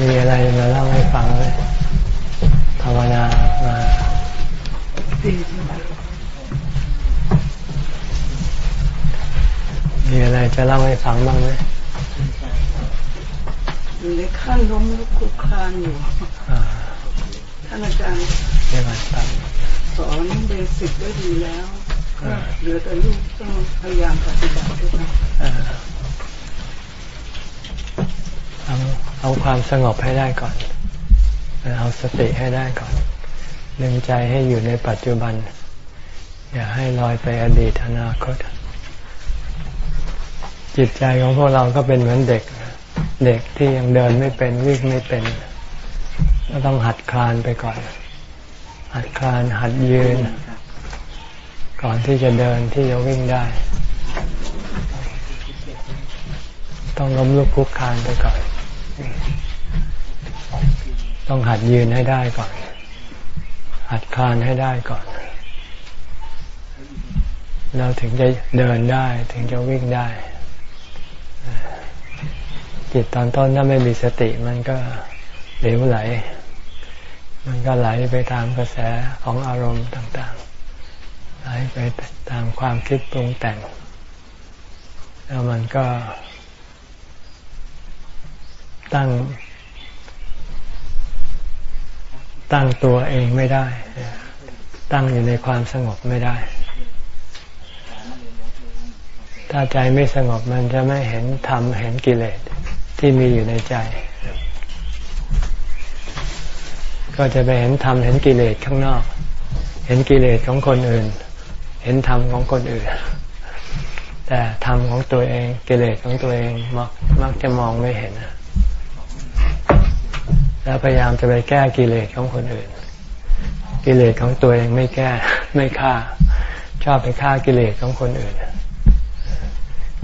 มีอะไรมาเล่าให้ฟังเลยภาวนามามีอะไรจะเล่าให้ฟังบ้างไหมอยู่ในขั้นล้มลุกคุกคานอยู่ท่านอาจารย์เรียกว่าสอนเบสิกได้ดีแล้วก็เหลือแต่ลูกต้องพยายามปฏิบัติด้วยเอา เอาความสงบให้ได้ก่อน เอาสติให้ได้ก่อนดึงใจให้อยู่ในปัจจุบัน อย่าให้ลอยไปอดีตอนาคต จิตใจของพวกเราก็เป็นเหมือนเด็ก เด็กที่ยังเดินไม่เป็นวิ่งไม่เป็น ก็ต้องหัดคลานไปก่อน หัดคลานหัดยืน ก่อนที่จะเดินที่จะวิ่งได้ ต้องล้มลุกคุกคานไปก่อน ต้องหัดยืนให้ได้ก่อน หัดคลานให้ได้ก่อน เราถึงจะเดินได้ ถึงจะวิ่งได้ จิตตอนต้นถ้าไม่มีสติมันก็เหลวไหล มันก็ไหลไปตามกระแสของอารมณ์ต่าง ๆ ไหลไปตามความคิดปรุงแต่ง แล้วมันก็ ตั้ง ตั้งตัวเองไม่ได้ ตั้งอยู่ในความสงบไม่ได้ ถ้าใจไม่สงบมันจะไม่เห็นธรรมเห็นกิเลสที่มีอยู่ในใจ ก็จะไปเห็นธรรมเห็นกิเลสข้างนอก เห็นกิเลสของคนอื่น เห็นธรรมของคนอื่นแต่ธรรมของตัวเองกิเลสของตัวเองมักมักจะมองไม่เห็น แล้วพยายามจะไปแก้กิเลสของคนอื่น กิเลสของตัวเองไม่แก้ไม่ฆ่า ชอบไปฆ่ากิเลสของคนอื่น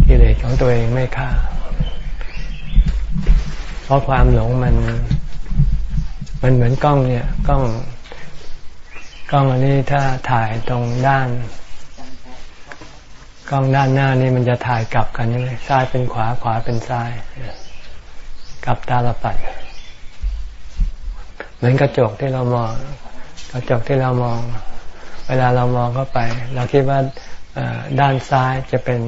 กิเลสของตัวเองไม่ฆ่า เพราะความหลงมัน มันเหมือนกล้องเนี่ยกล้องกล้องอันนี้ถ้าถ่ายตรงด้านกล้องด้านหน้านี่มันจะถ่ายกลับกันใช่ไหมซ้ายเป็นขวาขวาเป็นซ้าย กลับตาลปัด มือนกระจกที่เรามอง กระจกที่เรามอง เวลาเรามองเข้าไป เราคิดว่าด้านซ้ายจะเป็น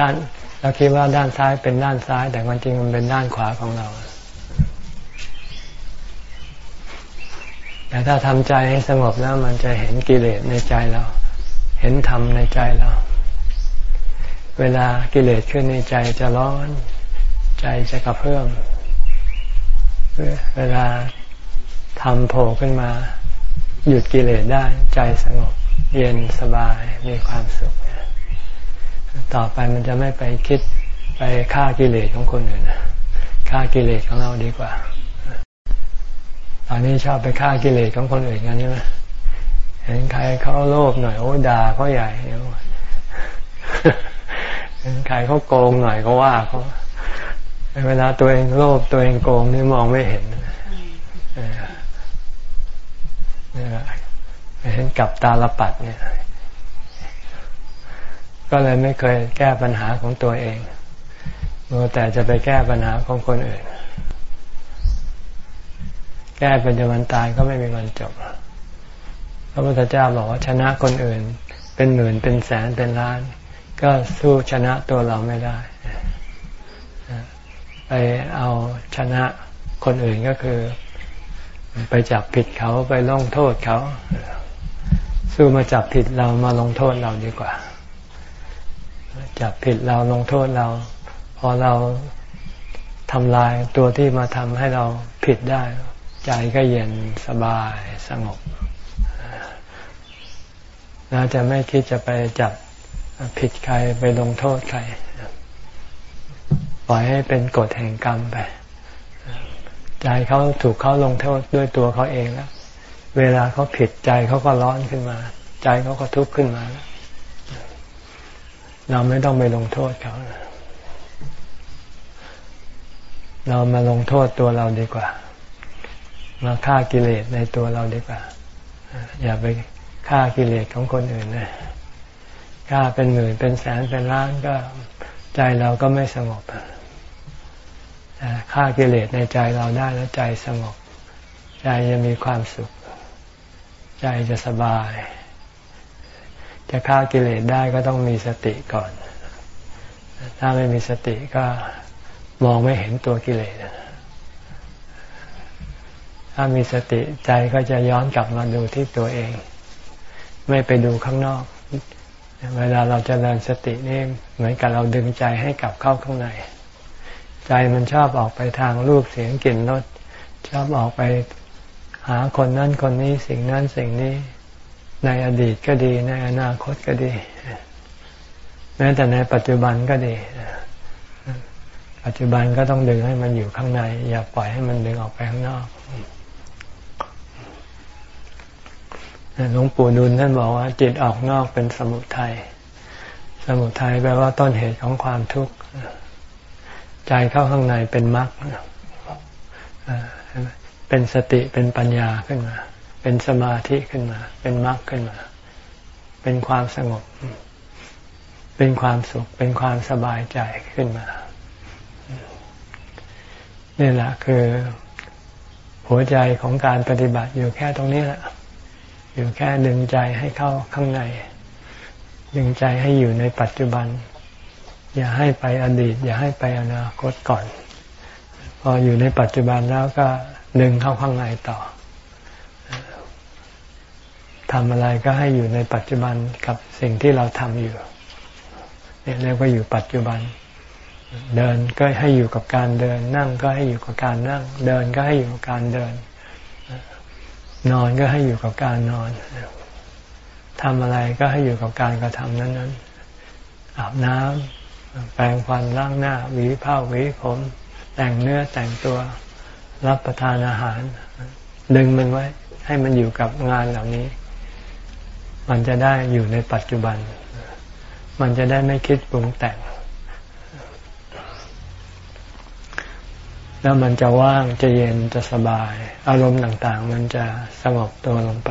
ด้าน เราคิดว่าด้านซ้ายเป็นด้านซ้าย แต่ความจริงมันเป็นด้านขวาของเราแต่ถ้าทำใจให้สงบแล้วมันจะเห็นกิเลสในใจเรา เห็นธรรมในใจเรา เวลากิเลสขึ้นในใจจะร้อน ใจจะกระเพื่อมเวลา ทำโผล่ขึ้นมา หยุดกิเลสได้ใจสงบ เย็นสบายมีความสุข ต่อไปมันจะไม่ไปคิดไปฆ่ากิเลสของคนอื่นฆ่ากิเลสของเราดีกว่าตอนนี้ชอบไปฆ่ากิเลสของคนอื่นกันใช่ไหมเห็นใครเขาโลภหน่อยโอ้ด่าเขาใหญ่เห็นใครเขาโกงหน่อยก็ว่าเขาเวลาตัวเองโลภตัวเองโกงนี่มองไม่เห็น เห็นกับตาลปัดเนี่ย ก็เลยไม่เคยแก้ปัญหาของตัวเองมัวแต่จะไปแก้ปัญหาของคนอื่น แก้เป็นจนวันตายก็ไม่มีวันจบ พระพุทธเจ้าบอกว่าชนะคนอื่น เป็นหมื่นเป็นแสนเป็นล้าน ก็สู้ชนะตัวเราไม่ได้ ไปเอาชนะคนอื่นก็คือ ไปจับผิดเขาไปลงโทษเขา สู้มาจับผิดเรามาลงโทษเราดีกว่า จับผิดเราลงโทษเรา พอเราทำลายตัวที่มาทำให้เราผิดได้ ใจก็เย็นสบายสงบเราจะไม่คิดจะไปจับผิดใครไปลงโทษใคร ปล่อยให้เป็นกฎแห่งกรรมไป ใจเขาถูกเขาลงโทษด้วยตัวเขาเองแล้วเวลาเขาผิดใจเขาก็ร้อนขึ้นมา ใจเขาก็ทุกข์ขึ้นมา เราไม่ต้องไปลงโทษเขาเรามาลงโทษตัวเราดีกว่า มาฆ่ากิเลสในตัวเราดีกว่า อย่าไปฆ่ากิเลสของคนอื่นนะฆ่าเป็นหมื่นเป็นแสนเป็นล้านก็ใจเราก็ไม่สงบ ฆ่ากิเลสในใจเราได้แล้วใจสงบ ใจจะมีความสุข ใจจะสบาย จะฆ่ากิเลสได้ก็ต้องมีสติก่อน ถ้าไม่มีสติก็มองไม่เห็นตัวกิเลสถ้ามีสติใจก็จะย้อนกลับมาดูที่ตัวเอง ไม่ไปดูข้างนอก เวลาเราจเจริญสตินี่เหมือนกับเราดึงใจให้กลับเข้าข้างใน ใจมันชอบออกไปทางรูปเสียงกลิ่นรสชอบออกไปหาคนนั้นคนนี้สิ่งนั้นสิ่งนี้ ในอดีตก็ดี ในอนาคตก็ดี แม้แต่ในปัจจุบันก็ดี ปัจจุบันก็ต้องดึงให้มันอยู่ข้างใน อย่าปล่อยให้มันดึงออกไปข้างนอกหลวงปู่ดุลท่านบอกว่า จิตออกนอกเป็นสมุทยัยสมุทัยแปลว่าต้นเหตุของความทุกข์ ใจเข้าข้างในเป็นมรรคเป็นสติเป็นปัญญาขึ้นมา เป็นสมาธิขึ้นมา เป็นมรรคขึ้นมา เป็นความสงบ เป็นความสุข เป็นความสบายใจขึ้นมา นี่แหละคือหัวใจของการปฏิบัติอยู่แค่ตรงนี้แหละ อยู่แค่ดึงใจให้เข้าข้างใน ดึงใจให้อยู่ในปัจจุบัน อย่าให้ไปอดีต อย่าให้ไปอนาคตก่อน พออยู่ในปัจจุบันแล้วก็ดึงเข้าข้างในต่อทำอะไรก็ให้อยู่ในปัจจุบันกับสิ่งที่เราทำอยู่เนี่ยเรียกว่าอยู่ปัจจุบัน เดินก็ให้อยู่กับการเดิน นั่งก็ให้อยู่กับการนั่ง เดินก็ให้อยู่กับการเดิน นอนก็ให้อยู่กับการนอนทำอะไรก็ให้อยู่กับการกระทำนั้นๆอาบน้ำ แปรงฟันล้างหน้าหวีผ้าหวีผม แต่งเนื้อแต่งตัวรับประทานอาหาร ดึงมันไว้ ให้มันอยู่กับงานเหล่านี้ มันจะได้อยู่ในปัจจุบัน มันจะได้ไม่คิดปรุงแต่ง แล้วมันจะว่างจะเย็นจะสบาย อารมณ์ต่างๆ มันจะสงบตัวลงไป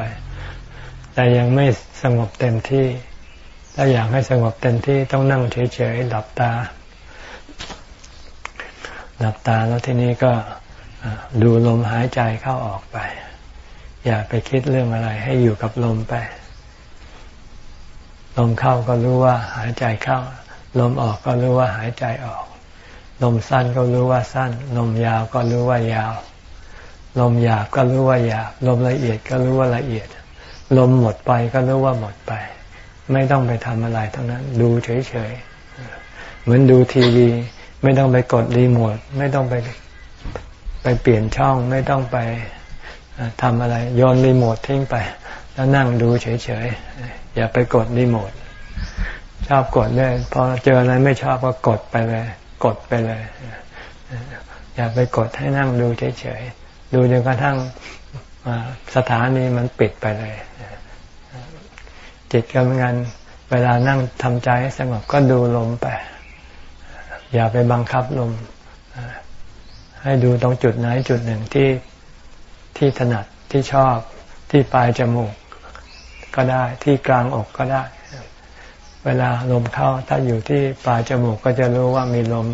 แต่ยังไม่สงบเต็มที่ ถ้าอยากให้สงบเต็มที่ต้องนั่งเฉยๆหลับตา หลับตาแล้วทีนี้ก็ดูลมหายใจเข้าออกไป อย่าไปคิดเรื่องอะไร ให้อยู่กับลมไป ลมเข้าก็รู้ว่าหายใจเข้า ลมออกก็รู้ว่าหายใจออก ลมสั้นก็รู้ว่าสั้น ลมยาวก็รู้ว่ายาว ลมหยาบก็รู้ว่าหยาบ ลมละเอียดก็รู้ว่าละเอียด ลมหมดไปก็รู้ว่าหมดไป ไม่ต้องไปทำอะไรทั้งนั้น ดูเฉยๆ เหมือนดูทีวี ไม่ต้องไปกดรีโมทไม่ต้องไปไปเปลี่ยนช่องไม่ต้องไปทำอะไรโยนรีโมททิ้งไป แล้วนั่งดูเฉยๆ อย่าไปกดรีโมทชอบกดเลยพอเจออะไรไม่ชอบก็กดไปเลย กดไปเลย อย่าไปกดให้นั่งดูเฉยๆ ดูจนกระทั่งสถานีมันปิดไปเลย จิตก็เหมือนกันเวลานั่งทำใจให้สงบก็ดูลมไป อย่าไปบังคับลม ให้ดูตรงจุดไหนจุดหนึ่งที่ที่ถนัดที่ชอบที่ปลายจมูกก็ได้ที่กลางอกก็ได้ เวลาลมเข้าถ้าอยู่ที่ปลายจมูกก็จะรู้ว่ามีลม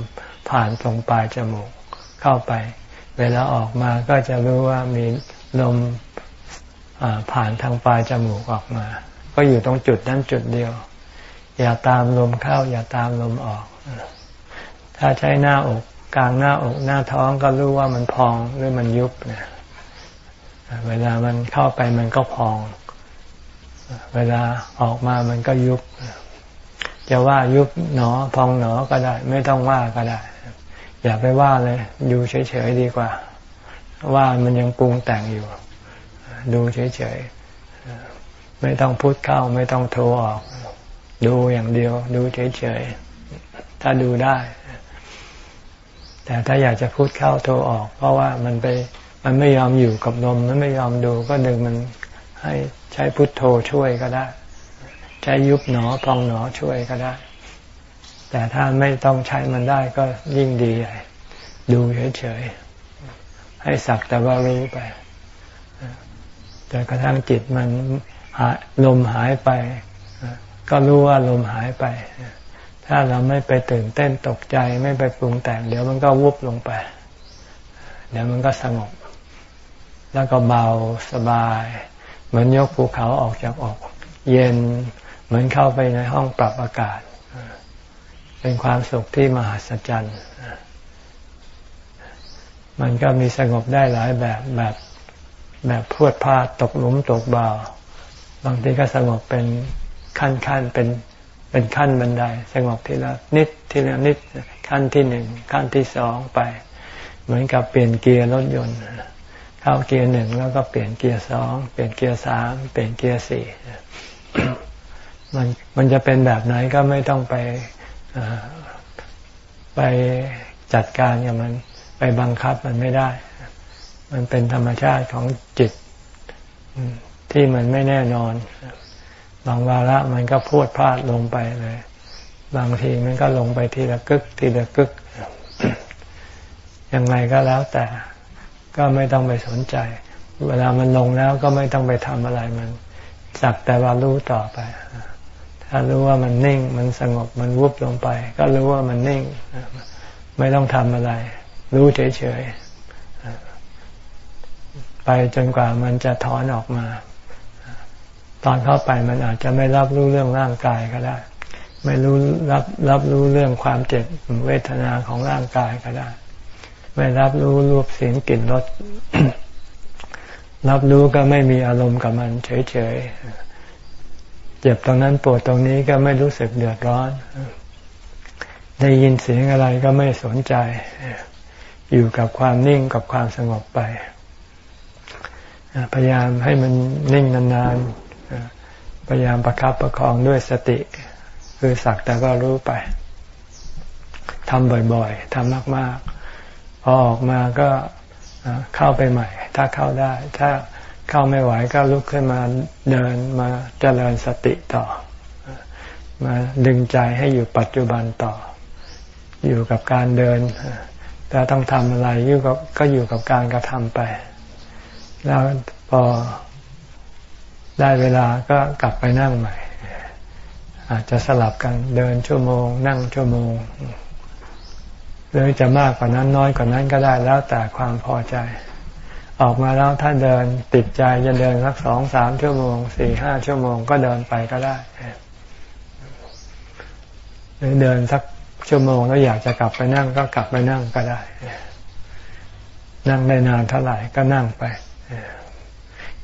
ผ่านตรงปลายจมูกเข้าไป เวลาออกมาก็จะรู้ว่ามีลมผ่านทางปลายจมูกออกมา ก็อยู่ตรงจุดนั้นจุดเดียว อย่าตามลมเข้า อย่าตามลมออก ถ้าใช้หน้าอกกลางหน้าอกหน้าท้องก็รู้ว่ามันพองหรือมันยุบเนี่ยเวลามันเข้าไปมันก็พอง เวลาออกมามันก็ยุบ จะว่ายุบหนอพองหนอก็ได้ ไม่ต้องว่าก็ได้ อย่าไปว่าเลยดูเฉยๆดีกว่า ว่ามันยังปรุงแต่งอยู่ ดูเฉยๆ ไม่ต้องพูดเข้าไม่ต้องโทรออก ดูอย่างเดียว ดูเฉยๆ ถ้าดูได้ แต่ถ้าอยากจะพูดเข้าโทรออก เพราะว่ามันไปมันไม่ยอมอยู่กับลมมันไม่ยอมดูก็ดึงมันให้ใช้พุทโธช่วยก็ได้ ใช้ยุบหนอพองหนอช่วยก็ได้ แต่ถ้าไม่ต้องใช้มันได้ก็ยิ่งดีใหญ่ดูเฉยๆให้สักแต่ว่ารู้ไปจนกระทั่งจิตมัน ลมหายไป ก็รู้ว่าลมหายไป ถ้าเราไม่ไปตื่นเต้นตกใจไม่ไปปรุงแต่ง เดี๋ยวมันก็วุบลงไป เดี๋ยวมันก็สงบ แล้วก็เบาสบาย เหมือนยกภูเขาออกจากอก เย็นเหมือนเข้าไปในห้องปรับอากาศ เป็นความสุขที่มหัศจรรย์มันก็มีสงบได้หลายแบบแบบแบบพรวดพราดตกหลุมตกบ่อ บางทีก็สงบเป็นขั้นขั้นเป็นเป็นขั้นบันไดสงบทีละนิดทีละนิดขั้นที่หนึ่งขั้นที่สองไป เหมือนกับเปลี่ยนเกียร์รถยนต์ เข้าเกียร์หนึ่งแล้วก็เปลี่ยนเกียร์สองเปลี่ยนเกียร์สามเปลี่ยนเกียร์สี่มันมันจะเป็นแบบไหนก็ไม่ต้องไปไปจัดการกับมัน ไปบังคับมันไม่ได้ มันเป็นธรรมชาติของจิต ที่มันไม่แน่นอน บางวาระมันก็พูดพลาดลงไปเลย บางทีมันก็ลงไปทีละกึก ทีละกึก ยังไงก็แล้วแต่ ก็ไม่ต้องไปสนใจ เวลามันลงแล้วก็ไม่ต้องไปทำอะไรมัน สักแต่ว่ารู้ต่อไป ถ้ารู้ว่ามันนิ่ง มันสงบ มันวุบลงไป ก็รู้ว่ามันนิ่ง ไม่ต้องทำอะไร รู้เฉยๆไปจนกว่ามันจะถอนออกมา ตอนเข้าไปมันอาจจะไม่รับรู้เรื่องร่างกายก็ได้ ไม่รู้รับรับรู้เรื่องความเจ็บเวทนาของร่างกายก็ได้ ไม่รับรู้รูปเสียงกลิ่นรสรับรู้ก็ไม่มีอารมณ์กับมันเฉยๆเจ็บตรงนั้นปวดตรงนี้ก็ไม่รู้สึกเดือดร้อน ได้ยินเสียงอะไรก็ไม่สนใจ อยู่กับความนิ่งกับความสงบไป พยายามให้มันนิ่งนานๆ พยายามประครับประคองด้วยสติ คือสักแต่ก็รู้ไปทำบ่อยๆทำมากๆ พอออกมาก็เข้าไปใหม่ ถ้าเข้าได้ ถ้าเข้าไม่ไหวก็ลุกขึ้นมาเดินมาเจริญสติต่อ มาดึงใจให้อยู่ปัจจุบันต่อ อยู่กับการเดินถ้าต้องทำอะไรอยู่กับก็อยู่กับการกระทำไป แล้วพอ ได้เวลาก็กลับไปนั่งใหม่ อาจจะสลับกันเดินชั่วโมง นั่งชั่วโมงหรือจะมากกว่านั้นน้อยกว่านั้นก็ได้แล้วแต่ความพอใจ ออกมาแล้วถ้าเดินติดใจจะเดินสักสองสามชั่วโมงสี่ห้าชั่วโมงก็เดินไปก็ได้หรือเดินสักชั่วโมงแล้วอยากจะกลับไปนั่งก็กลับไปนั่งก็ได้ นั่งได้นานเท่าไหร่ก็นั่งไป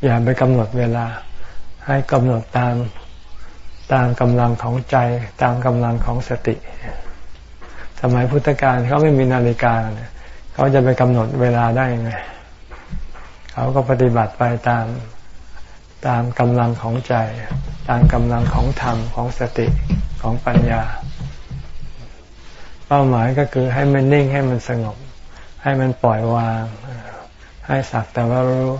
อย่าไปกำหนดเวลา ให้กำหนดตามตามกำลังของใจตามกำลังของสติ สมัยพุทธกาลเขาไม่มีนาฬิกาเขาจะไปกำหนดเวลาได้ยังไงเขาก็ปฏิบัติไปตามตามกำลังของใจ ตามกำลังของธรรมของสติของปัญญา เป้าหมายก็คือให้มันนิ่งให้มันสงบ ให้มันปล่อยวาง ให้สักแต่ว่ารู้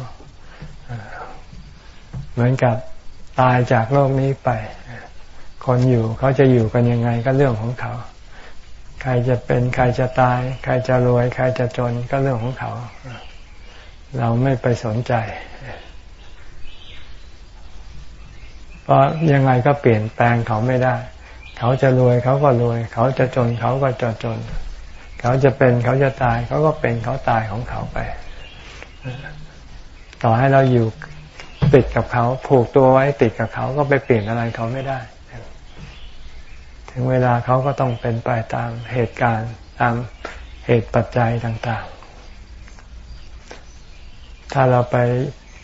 เหมือนกับ ตายจากโลกนี้ไป คนอยู่เขาจะอยู่กันยังไงก็เรื่องของเขา ใครจะเป็นใครจะตาย ใครจะรวย ใครจะจนก็เรื่องของเขา เราไม่ไปสนใจ เพราะยังไงก็เปลี่ยนแปลงเขาไม่ได้ เขาจะรวยเขาก็รวย เขาจะจนเขาก็จะจน เขาจะเป็นเขาจะตาย เขาก็เป็นเขาตายของเขาไปต่อให้เราอยู่ ติดกับเขา ผูกตัวไว้ติดกับเขาก็ไปเปลี่ยนอะไรเขาไม่ได้ ถึงเวลาเขาก็ต้องเป็นไปตามเหตุการณ์ตามเหตุปัจจัยต่าง ๆ ถ้าเราไป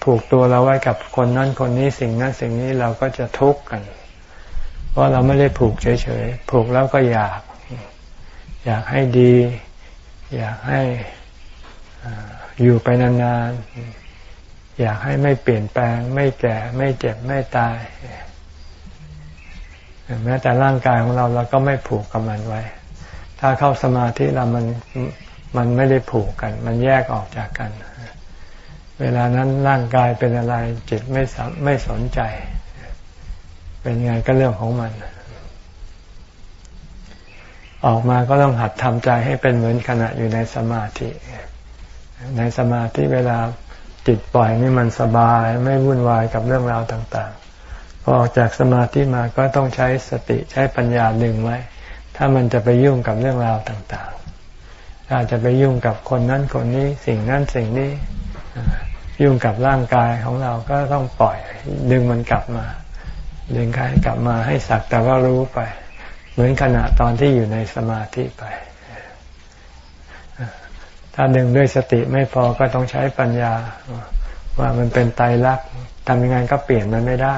ผูกตัวเราไว้กับคนนั้นคนนี้สิ่งนั้นสิ่งนี้เราก็จะทุกข์กัน เพราะเราไม่ได้ผูกเฉยๆ ผูกแล้วก็อยาก อยากให้ดี อยากให้อยู่ไปนานๆ อยากให้ไม่เปลี่ยนแปลง ไม่แก่ ไม่เจ็บไม่ตายแม้แต่ร่างกายของเราเราก็ไม่ผูกกับมันไว้ ถ้าเข้าสมาธิเรามันมันไม่ได้ผูกกัน มันแยกออกจากกัน เวลานั้นร่างกายเป็นอะไรจิตไม่ไม่สนใจ เป็นไงก็เรื่องของมัน ออกมาก็ต้องหัดทำใจให้เป็นเหมือนขณะอยู่ในสมาธิ ในสมาธิเวลา จิตปล่อยนี่มันสบายไม่วุ่นวายกับเรื่องราวต่างๆ พอออกจากสมาธิมาก็ต้องใช้สติใช้ปัญญาดึงไว้ ถ้ามันจะไปยุ่งกับเรื่องราวต่างถ้าจจะไปยุ่งกับคนนั้นคนนี้สิ่งนั้นสิ่งนี้ ยุ่งกับร่างกายของเราก็ต้องปล่อย ดึงมันกลับมา ดึงให้กลับมาให้สักแต่ว่ารู้ไป เหมือนขณะตอนที่อยู่ในสมาธิไป ถ้าดึงด้วยสติไม่พอก็ต้องใช้ปัญญา ว่ามันเป็นไตรลักษณ์ทำยังไงก็เปลี่ยนมันไม่ได้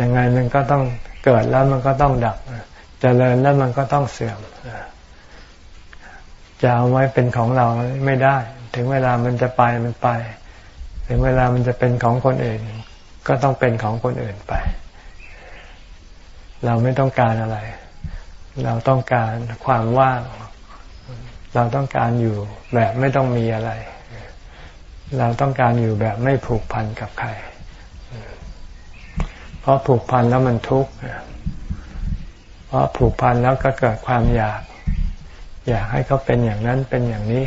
ยังไงมันก็ต้องเกิดแล้วมันก็ต้องดับจเจริญแล้วมันก็ต้องเสื่อมจะเอาไว้เป็นของเราไม่ได้ ถึงเวลามันจะไปมันไป ถึงเวลามันจะเป็นของคนอื่น ก็ต้องเป็นของคนอื่นไป เราไม่ต้องการอะไร เราต้องการความว่าง เราต้องการอยู่แบบไม่ต้องมีอะไร เราต้องการอยู่แบบไม่ผูกพันกับใคร เพราะผูกพันแล้วมันทุกข์เพราะผูกพันแล้วก็เกิดความอยาก อยากให้เขาเป็นอย่างนั้นเป็นอย่างนี้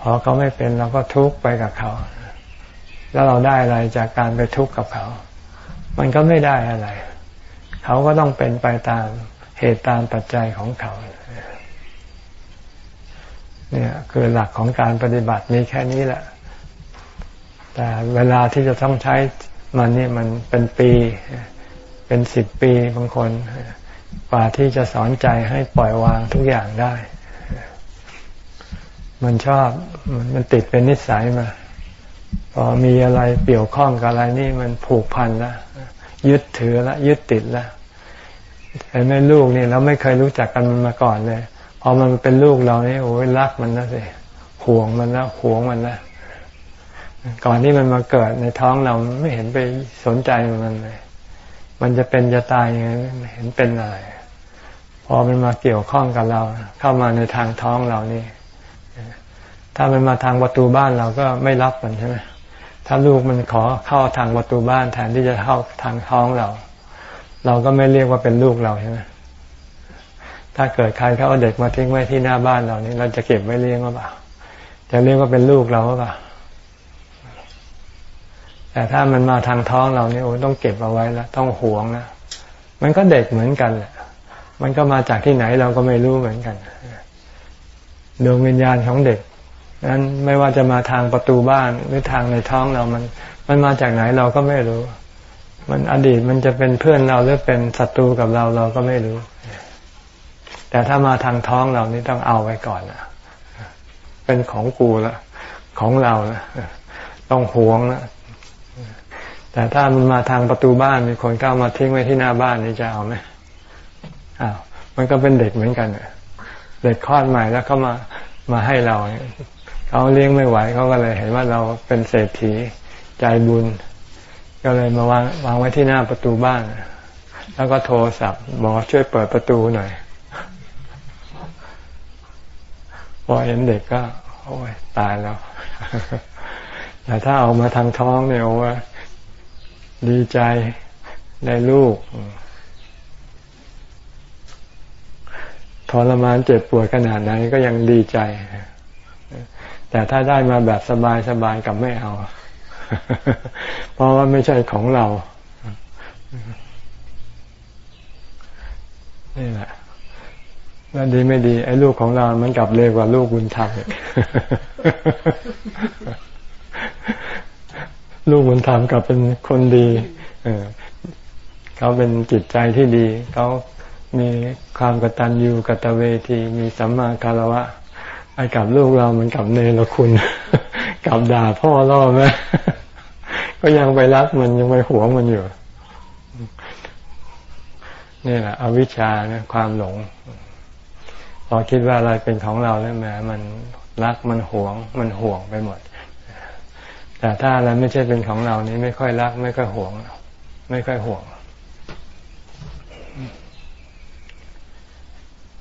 พอเขาไม่เป็นเราก็ทุกข์ไปกับเขา แล้วเราได้อะไรจากการไปทุกข์กับเขา มันก็ไม่ได้อะไร เขาก็ต้องเป็นไปตามเหตุตามปัจจัยของเขา เนี่ยคือหลักของการปฏิบัติมีแค่นี้แหละ แต่เวลาที่จะต้องใช้มันนี่มันเป็นปี เป็นสิบปีบางคน กว่าที่จะสอนใจให้ปล่อยวางทุกอย่างได้ มันชอบมันติดเป็นนิสัยมา พอมีอะไรเกี่ยวข้องกับอะไรนี่มันผูกพันละยึดถือละยึดติดละเห็นไหมลูกนี่เราไม่เคยรู้จักกันมันมาก่อนเลย พอมันเป็นลูกเรานี่โอ้ยรักมันนะสิห่วงมันนะห่วงมันนะก่อนที่มันมาเกิดในท้องเราไม่เห็นไปสนใจมันเลย มันจะเป็นจะตายยังไงไม่เห็นเป็นอะไร พอมันมาเกี่ยวข้องกับเรา เข้ามาในทางท้องเรานี่ ถ้ามันมาทางประตูบ้านเราก็ไม่รับมันใช่ไหมถ้าลูกมันขอเข้าทางประตูบ้านแทนที่จะเข้าทางท้องเรา เราก็ไม่เรียกว่าเป็นลูกเราใช่ไหม ถ้าเกิดใครเขาเอาเด็กมาทิ้งไว้ที่หน้าบ้านเรานี่เราจะเก็บไว้เลี้ยงหรือเปล่าจะเรียกว่าเป็นลูกเราหรือเปล่าแต่ถ้ามันมาทางท้องเรานี่โอ้ต้องเก็บเอาไว้แล้วต้องหวงนะมันก็เด็กเหมือนกันแหละมันก็มาจากที่ไหนเราก็ไม่รู้เหมือนกันดวงวิญญาณของเด็กนั้นไม่ว่าจะมาทางประตูบ้านหรือทางในท้องเรามัน มันมาจากไหนเราก็ไม่รู้ มันอดีตมันจะเป็นเพื่อนเราหรือเป็นศัตรูกับเราเราก็ไม่รู้ แต่ถ้ามาทางท้องเรานี่ต้องเอาไว้ก่อนนะเป็นของกูละของเราละต้องหวงนะแต่ถ้ามันมาทางประตูบ้านมีคนเข้ามาทิ้งไว้ที่หน้าบ้านนี่จะเอาไหมอ้าวมันก็เป็นเด็กเหมือนกันเด็กคลอดใหม่แล้วเขามามาให้เราเขาเลี้ยงไม่ไหวเขาก็เลยเห็นว่าเราเป็นเศรษฐีใจบุญ ก็เลยมาวางวางไว้ที่หน้าประตูบ้าน แล้วก็โทรศัพท์บอกช่วยเปิดประตูหน่อย พอเห็นเด็กก็ โอ้ยตายแล้ว แต่ถ้าเอามาทางท้องเนี่ยว่า ดีใจได้ลูกทรมานเจ็บปวดขนาดไหนก็ยังดีใจ แต่ถ้าได้มาแบบสบายสบายกับไม่เอา เพราะว่าไม่ใช่ของเรานี่แหละ แล้วดีไม่ดี ไอ้ลูกของเรา มันกลับเลวกว่าลูกบุญธรรมลูกบุญธรรมกลับเป็นคนดีเขาเป็นจิตใจที่ดี เขามีความกตัญญูกตเวที มีสัมมาคารวะไอ้กับลูกเรามันกับเนรคุณ กับด่าพ่อล่อแม่ก็ยังไปรักมันยังไปหวงมันอยู่ นี่แหละอวิชชานะความหลง พอคิดว่าอะไรเป็นของเราแล้วแม้มันรักมันหวง มันห่วงไปหมด แต่ถ้าอะไรไม่ใช่เป็นของเรานี้ไม่ค่อยรัก ไม่ค่อยหวง ไม่ค่อยห่วง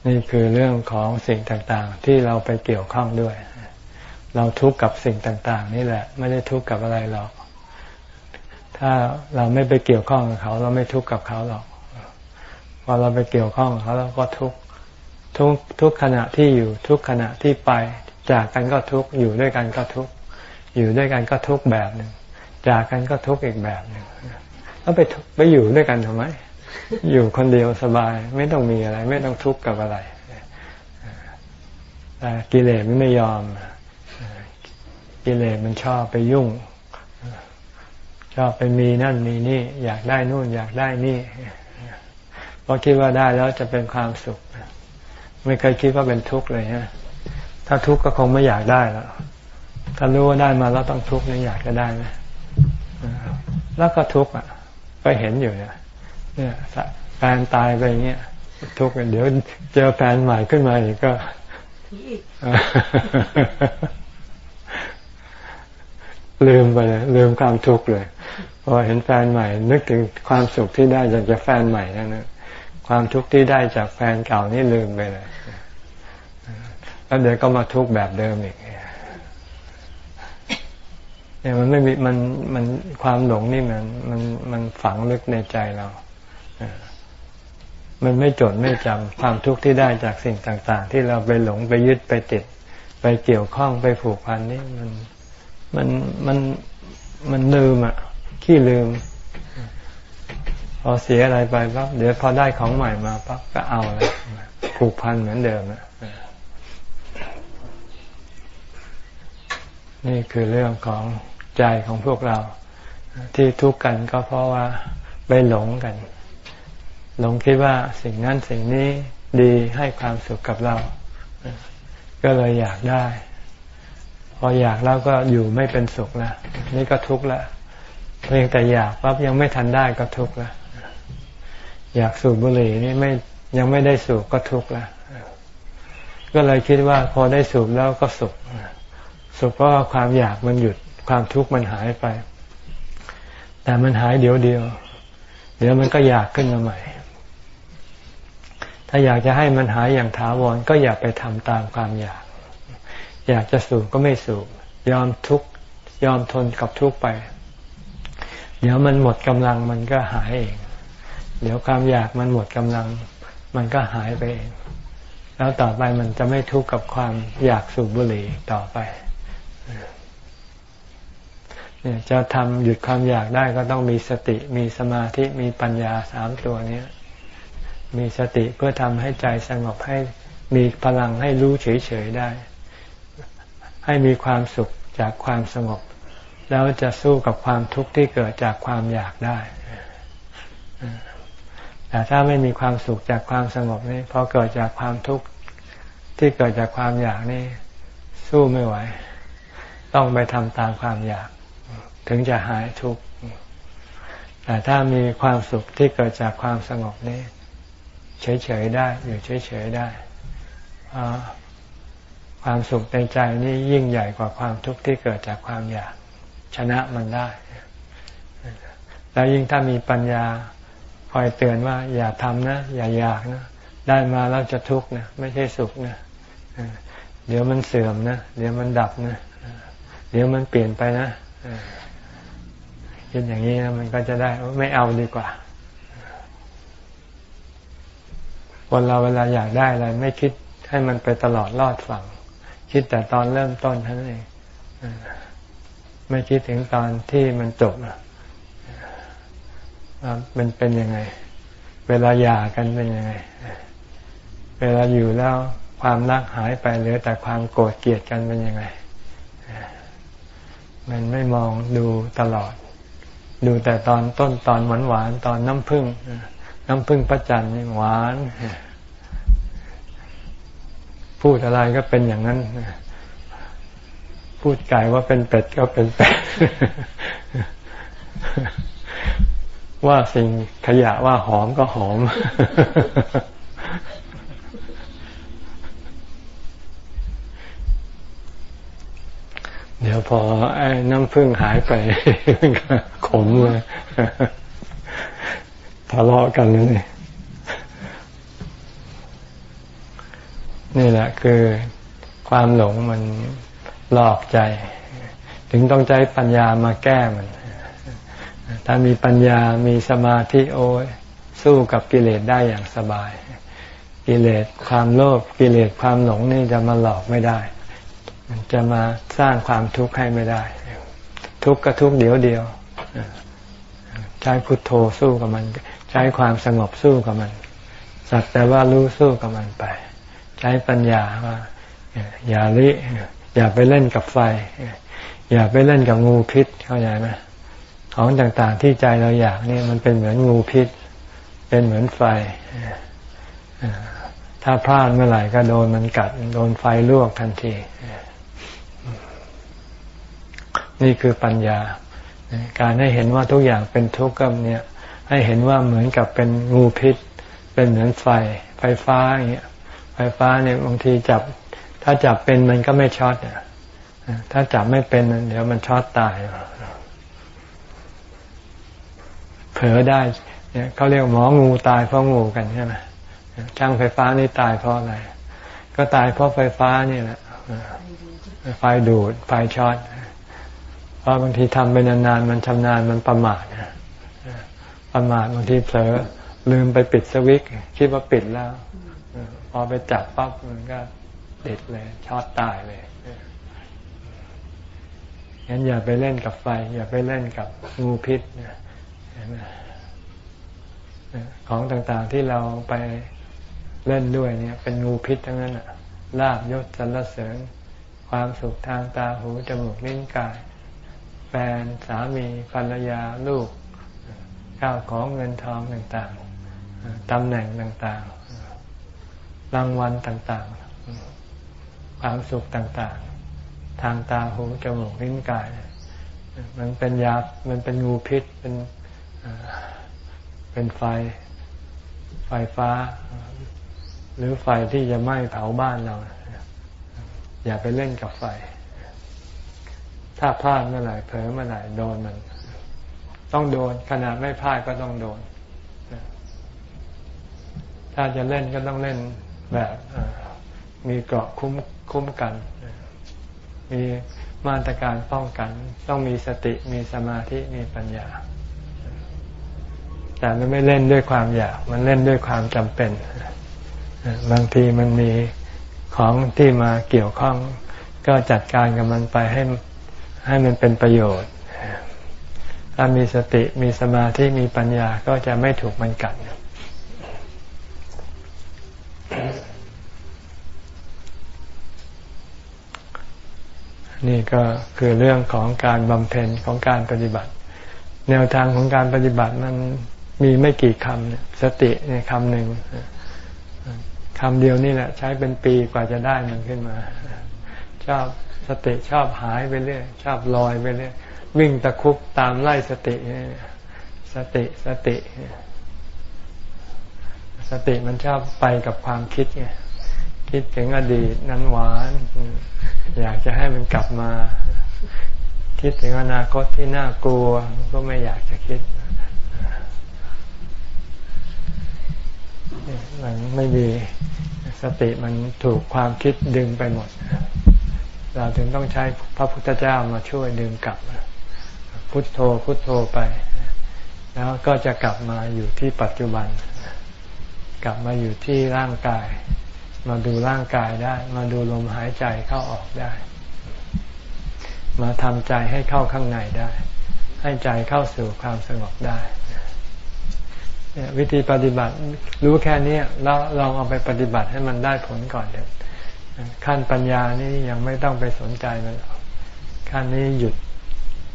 นี่คือเรื่องของสิ่งต่างๆ ที่เราไปเกี่ยวข้องด้วย เราทุกข์กับสิ่งต่าง ๆ นี่แหละ ไม่ได้ทุกข์กับอะไรหรอก ถ้าเราไม่ไปเกี่ยวข้องกับเขา เราไม่ทุกข์กับเขาหรอกพอเราไปเกี่ยวข้องกับเขาเราก็ทุกข์ ทุกทุกขณะที่อยู่ทุกขณะที่ไป จากกันก็ทุกอยู่ด้วยกันก็ทุกอยู่ด้วยกันก็ทุกแบบหนึ่งจากกันก็ทุกอีกแบบหนึ่งแล้วไปไปอยู่ด้วยกันทำไม อยู่คนเดียวสบาย ไม่ต้องมีอะไร ไม่ต้องทุกข์กับอะไรแต่กิเลสมันไม่ยอม กิเลสมันชอบไปยุ่ง ชอบไปมีนั่นมีนี่ อยากได้นู่น อยากได้นี่เพราะคิดว่าได้แล้วจะเป็นความสุข ไม่เคยคิดว่าเป็นทุกข์เลยฮะถ้าทุกข์ก็คงไม่อยากได้แล้วถ้ารู้ว่าได้มาแล้วต้องทุกข์นี่อยากจะได้ไหมแล้วก็ทุกข์อะ ก็เห็นอยู่เนี่ยเนี่ยแฟนตายไปเงี้ยทุกข์เดี๋ยวเจอแฟนใหม่ขึ้นมาอีกก็ลืมไปเลยลืมความทุกข์เลยพอเห็นแฟนใหม่ นึกถึงความสุขที่ได้จากแฟนใหม่นั่นนะ ความทุกข์ที่ได้จากแฟนเก่านี่ลืมไปเลย แล้วเดี๋ยวก็มาทุกข์แบบเดิมอีกเนี่ยมันไม่มีมันมันความหลงนี่มันมันมันฝังลึกในใจเรามันไม่จดไม่จำความทุกข์ที่ได้จากสิ่งต่าง ๆ ที่เราไปหลงไปยึดไปติด ไปเกี่ยวข้องไปผูกพันนี่มันมันมันมันลืมอะขี้ลืม อเสียอะไรไปปั๊บเดี๋ยวพอได้ของใหม่มาปั๊บก็เอาเลยผูกพันเหมือนเดิมอะนี่คือเรื่องของใจของพวกเรา ที่ทุกข์กันก็เพราะว่าไปหลงกัน หลงคิดว่าสิ่งนั้นสิ่งนี้ดีให้ความสุขกับเรา ก็เลยอยากได้ พออยากแล้วก็อยู่ไม่เป็นสุขแล้วนี่ก็ทุกข์แล้วเพียงแต่อยากปั๊บยังไม่ทันได้ก็ทุกข์แล้ว อยากสูบบุหรี่นี่ไม่ยังไม่ได้สูบก็ทุกข์แล้วก็เลยคิดว่าพอได้สูบแล้วก็สุข สุขเพราะความอยากมันหยุดความทุกข์มันหายไป แต่มันหายเดี๋ยวเดียว เดี๋ยวมันก็อยากขึ้นมาใหม่ ถ้าอยากจะให้มันหายอย่างถาวรก็อย่าไปทำตามความอยาก อยากจะสูบก็ไม่สูบ ยอมทุกยอมทนกับทุกไป เดี๋ยวมันหมดกำลังมันก็หายเอง เดี๋ยวความอยากมันหมดกำลัง มันก็หายไปเองแล้วต่อไปมันจะไม่ทุกข์กับความอยากสูบบุหรี่ต่อไปเนี่ยจะทำหยุดความอยากได้ก็ต้องมีสติ มีสมาธิ มีปัญญาสามตัวนี้มีสติเพื่อทำให้ใจสงบให้มีพลังให้รู้เฉยๆได้ ให้มีความสุขจากความสงบ แล้วจะสู้กับความทุกข์ที่เกิดจากความอยากได้ แต่ถ้าไม่มีความสุขจากความสงบนี่พอเกิดจากความทุกข์ที่เกิดจากความอยากนี่สู้ไม่ไหว ต้องไปทำตามความอยาก ถึงจะหายทุกข์แต่ถ้ามีความสุขที่เกิดจากความสงบนี่เฉยๆได้ อยู่เฉยๆได้ความสุขในใจนี่ยิ่งใหญ่กว่าความทุกข์ที่เกิดจากความอยาก ชนะมันได้ แล้วยิ่งถ้ามีปัญญา อยเตือนว่า อย่าทำนะ อย่าอยากนะได้มาแล้วจะทุกข์นะไม่ใช่สุขนะเดี๋ยวมันเสื่อมนะเดี๋ยวมันดับนะเดี๋ยวมันเปลี่ยนไปนะคิดอย่างนี้นะมันก็จะได้ไม่เอาดีกว่าคนเราเวลาอยากได้อะไร ไม่คิดให้มันไปตลอดรอดฝั่ง คิดแต่ตอนเริ่มต้นเท่านั้นเองไม่คิดถึงตอนที่มันจบ มันเป็นยังไง เวลาหย่ากันเป็นยังไง เวลาอยู่แล้วความรักหายไปเหลือแต่ความโกรธเกลียดกันเป็นยังไง มันไม่มองดูตลอด ดูแต่ตอนต้นตอนหวานหวานตอนน้ำผึ้งน้ำพึ่งพระจันหวาน พูดอะไรก็เป็นอย่างนั้นพูดไก่ว่าเป็นเป็ดก็เป็นเป็ด ว่าสิ่งขยะว่าหอมก็หอม เดี๋ยวพอไอ้น้ำพึ่งหายไปขมเลยทะเลาะกันเลย นี่แหละคือความหลงมันหลอกใจ ถึงต้องใช้ปัญญามาแก้มัน ถ้ามีปัญญามีสมาธิโอ้ยสู้กับกิเลสได้อย่างสบาย กิเลสความโลภกิเลสความหลงนี่จะมาหลอกไม่ได้ มันจะมาสร้างความทุกข์ให้ไม่ได้ ทุกข์ก็ทุกข์เดียวเดียวใช้พุทโธสู้กับมัน ใช้ความสงบสู้กับมัน สักแต่ว่ารู้สู้กับมันไป ใช้ปัญญาว่า อย่าลิอย่าไปเล่นกับไฟ อย่าไปเล่นกับงูพิษเข้าใจไหม ของต่างๆที่ใจเราอยากนี่มันเป็นเหมือนงูพิษ เป็นเหมือนไฟ ถ้าพลาดเมื่อไหร่ก็โดนมันกัด โดนไฟลวกทันที นี่คือปัญญา การให้เห็นว่าทุกอย่างเป็นทุกข์ก็เนี่ย ให้เห็นว่าเหมือนกับเป็นงูพิษ เป็นเหมือนไฟ ไฟฟ้าอย่างเงี้ย ไฟฟ้าเนี่ยบางทีจับ ถ้าจับเป็นมันก็ไม่ช็อตถ้าจับไม่เป็นเดี๋ยวมันช็อตตาย เผลอได้เนี่ยเขาเรียกหมองูตายเพราะงูกันใช่ไหมช่างไฟฟ้านี่ตายเพราะอะไร ก็ตายเพราะไฟฟ้านี่แหละไฟดูดไฟช็อตเพราะบางทีทำไปนานๆมันชำนาญมันประมาทประมาทบางทีเผลอลืมไปปิดสวิตช์คิดว่าปิดแล้วพอไปจับปั๊บมันก็ติดเลยช็อตตายเลยงั้นอย่าไปเล่นกับไฟ อย่าไปเล่นกับงูพิษ ของต่างๆที่เราไปเล่นด้วยเนี่ย เป็นงูพิษทั้งนั้นอะลาบยศสรรเสริญ ความสุขทางตาหูจมูกลิ้นกาย แฟนสามีภรรยาลูกข้าวของเงินทองต่างๆตำแหน่งต่างๆ รางวัลต่างๆ ความสุขต่างๆ ทางตาหูจมูกลิ้นกาย มันเป็นยา มันเป็นงูพิษ เป็น เป็นไฟ ไฟฟ้า หรือไฟที่จะไหม้เผาบ้านเรา อย่าไปเล่นกับไฟ ถ้าพลาดเมื่อไหร่เผลอเมื่อไหร่โดนมัน ต้องโดนขนาดไม่พลาดก็ต้องโดน ถ้าจะเล่นก็ต้องเล่นแบบมีเกราะคุ้มคุ้มกัน มีมาตรการป้องกัน ต้องมีสติมีสมาธิมีปัญญา แต่มันไม่เล่นด้วยความอยาก มันเล่นด้วยความจำเป็น บางทีมันมีของที่มาเกี่ยวข้อง ก็จัดการกับมันไปให้ให้มันเป็นประโยชน์ ถ้ามีสติมีสมาธิมีปัญญาก็จะไม่ถูกมันกัดนี่ก็คือเรื่องของการบำเพ็ญของการปฏิบัติ แนวทางของการปฏิบัติมัน มีไม่กี่คำสติในคำหนึ่งคำเดียวนี่แหละ ใช้เป็นปีกว่าจะได้มันขึ้นมา ชอบสติชอบหายไปเรื่อยชอบลอยไปเรื่อยวิ่งตะคุบตามไล่สติ สติสติ สติมันชอบไปกับความคิดไงคิดถึงอดีตนั้นหวาน อยากจะให้มันกลับมา คิดถึงอนาคตที่น่ากลัวก็ไม่อยากจะคิด มันไม่มีสติมันถูกความคิดดึงไปหมด เราถึงต้องใช้พระพุทธเจ้ามาช่วยดึงกลับ พุทโธพุทโธไป แล้วก็จะกลับมาอยู่ที่ปัจจุบัน กลับมาอยู่ที่ร่างกาย มาดูร่างกายได้ มาดูลมหายใจเข้าออกได้ มาทำใจให้เข้าข้างในได้ ให้ใจเข้าสู่ความสงบได้ วิธีปฏิบัติรู้แค่นี้แล้วลองเอาไปปฏิบัติให้มันได้ผลก่อนเดี๋ยวขั้นปัญญานี่ยังไม่ต้องไปสนใจมันขั้นนี้หยุด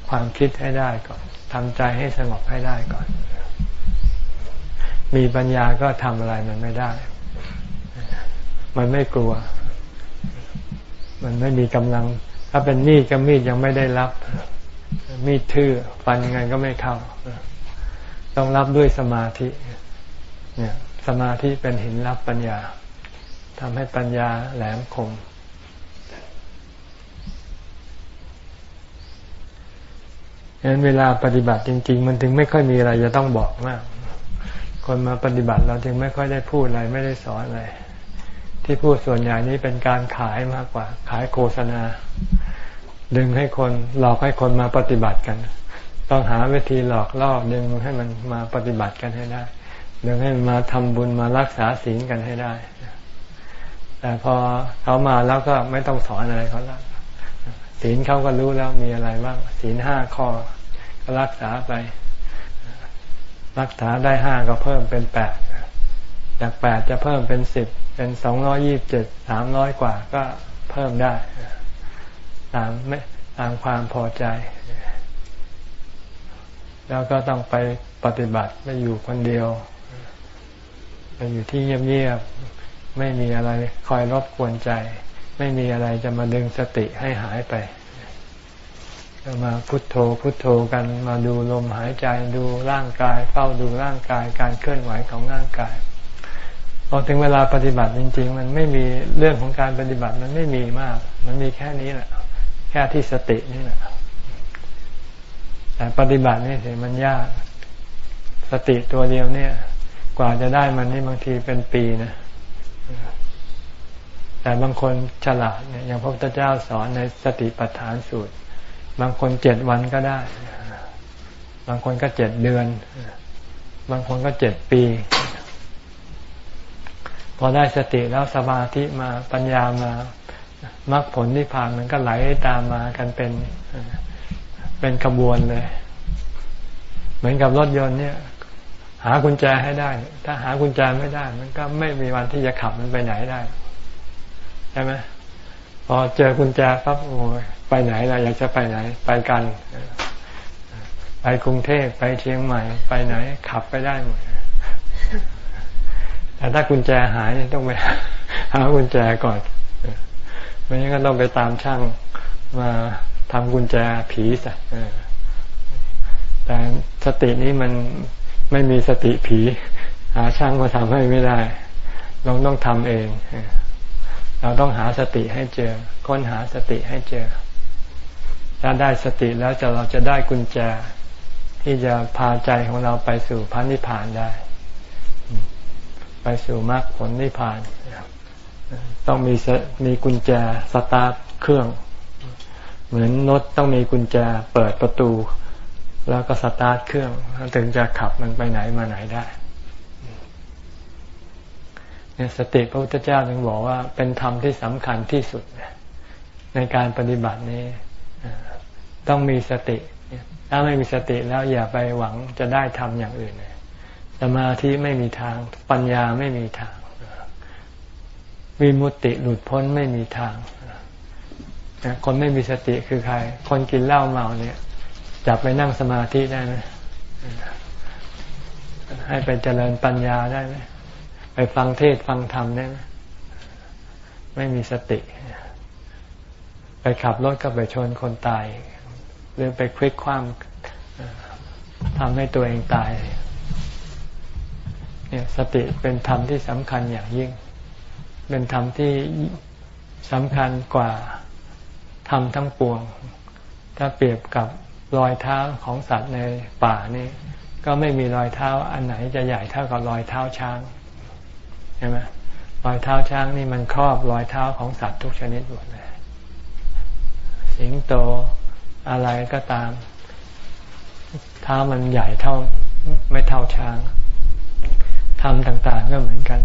ความคิดให้ได้ก่อนทำใจให้สงบให้ได้ก่อน มีปัญญาก็ทำอะไรมันไม่ได้ มันไม่กลัว มันไม่มีกำลัง ถ้าเป็นมีดก็มีดยังไม่ได้รับ มีดทื่อฟันยังไงก็ไม่เข้า ต้องรับด้วยสมาธิ เนี่ยสมาธิเป็นหินรับปัญญาทำให้ปัญญาแหลมคม ฉะนั้นเวลาปฏิบัติจริง ๆ มันถึงไม่ค่อยมีอะไรจะต้องบอกมาก คนมาปฏิบัติเราจึงไม่ค่อยได้พูดอะไรไม่ได้สอนอะไร ที่พูดส่วนใหญ่นี้เป็นการขายมากกว่า ขายโฆษณา ดึงให้คนหลอกให้คนมาปฏิบัติกัน ต้องหาวิธีหลอกล่อดึงให้มันมาปฏิบัติกันให้ได้ดึงให้มันมาทำบุญมารักษาศีลกันให้ได้ แต่พอเขามาแล้วก็ไม่ต้องสอนอะไรเขาแล้วศีลเขาก็รู้แล้วมีอะไรบ้างศีลห้าข้อก็รักษาไป รักษาได้ห้าก็เพิ่มเป็นแปดจากแปดจะเพิ่มเป็นสิบเป็นสองร้อยี่บเจ็ดสามร้อยกว่าก็เพิ่มได้ ตามไม่ตามความพอใจ แล้วก็ต้องไปปฏิบัติไม่อยู่คนเดียว ไปอยู่ที่เงียบๆไม่มีอะไรคอยรบกวนใจ ไม่มีอะไรจะมาดึงสติให้หายไปมาพุทโธพุทโธกันมาดูลมหายใจดูร่างกาย เฝ้าดูร่างกายการเคลื่อนไหวของร่างกายพอถึงเวลาปฏิบัติจริง ๆ มันไม่มีเรื่องของการปฏิบัติมันไม่มีมาก มันมีแค่นี้แหละ แค่ที่สตินี่แหละ แต่ปฏิบัตินี่สิมันยาก สติตัวเดียวเนี่ย กว่าจะได้มันนี่บางทีเป็นปีนะแต่บางคนฉลาดเนี่ยอย่างพระพุทธเจ้าสอนในสติปัฏฐานสูตร บางคนเจ็ดวันก็ได้ บางคนก็เจ็ดเดือน บางคนก็เจ็ดปี พอได้สติแล้วสมาธิมาปัญญามามรรคผลที่ผ่านมันก็ไหลตามมากันเป็น เป็นขบวนเลย เหมือนกับรถยนต์เนี่ย หากุญแจให้ได้ ถ้าหากุญแจไม่ได้ มันก็ไม่มีวันที่จะขับมันไปไหนได้ใช่ไหมพอเจอกุญแจปั๊บโอ้ยไปไหนเราอยากจะไปไหน ไปกันไปกรุงเทพไปเชียงใหม่ ไปไหน ขับไปได้หมดแต่ถ้ากุญแจหายต้องไปหากุญแจก่อนไม่งั้นก็ต้องไปตามช่างมา ทำกุญแจผีสัแต่สตินี้มันไม่มีสติผี หาช่างมาทำให้ไม่ได้เราต้องทำเอง เราต้องหาสติให้เจอ ค้นหาสติให้เจอ ถ้าได้สติแล้วจะเราจะได้กุญแจ ที่จะพาใจของเราไปสู่พระนิพพานได้ ไปสู่มรรคผลนิพพาน ต้องมีมีกุญแจสตาร์ทเครื่อง เหมือนรถต้องมีกุญแจเปิดประตู แล้วก็สตาร์ทเครื่องถึงจะขับมันไปไหนมาไหนได้เนี่ยสติพระพุทธเจ้าถึงบอกว่าเป็นธรรมที่สำคัญที่สุดในการปฏิบัตินี้ต้องมีสติ ถ้าไม่มีสติแล้วอย่าไปหวังจะได้ทำอย่างอื่นสมาธิไม่มีทาง ปัญญาไม่มีทาง วิมุตติหลุดพ้นไม่มีทาง คนไม่มีสติคือใคร คนกินเหล้าเมาเนี่ยจับไปนั่งสมาธิได้ไหมให้ไปเจริญปัญญาได้ไหมไปฟังเทศฟังธรรมได้ไหมไม่มีสติ ไปขับรถก็ไปชนคนตาย หรือไปคลิกความทำให้ตัวเองตาย เนี่ยสติเป็นธรรมที่สำคัญอย่างยิ่ง เป็นธรรมที่สำคัญกว่า รมทั้งปวง ถ้าเปรียบกับรอยเท้าของสัตว์ในป่านี่ก็ไม่มีรอยเท้าอันไหนจะใหญ่เท่ากับรอยเท้าช้างใช่ไหมรอยเท้าช้างนี่มันครอบรอยเท้าของสัตว์ทุกชนิดหมดเลยสิงโตอะไรก็ตาม เท้ามันใหญ่เท่าไม่เท่าช้างทำต่างๆก็เหมือนกัน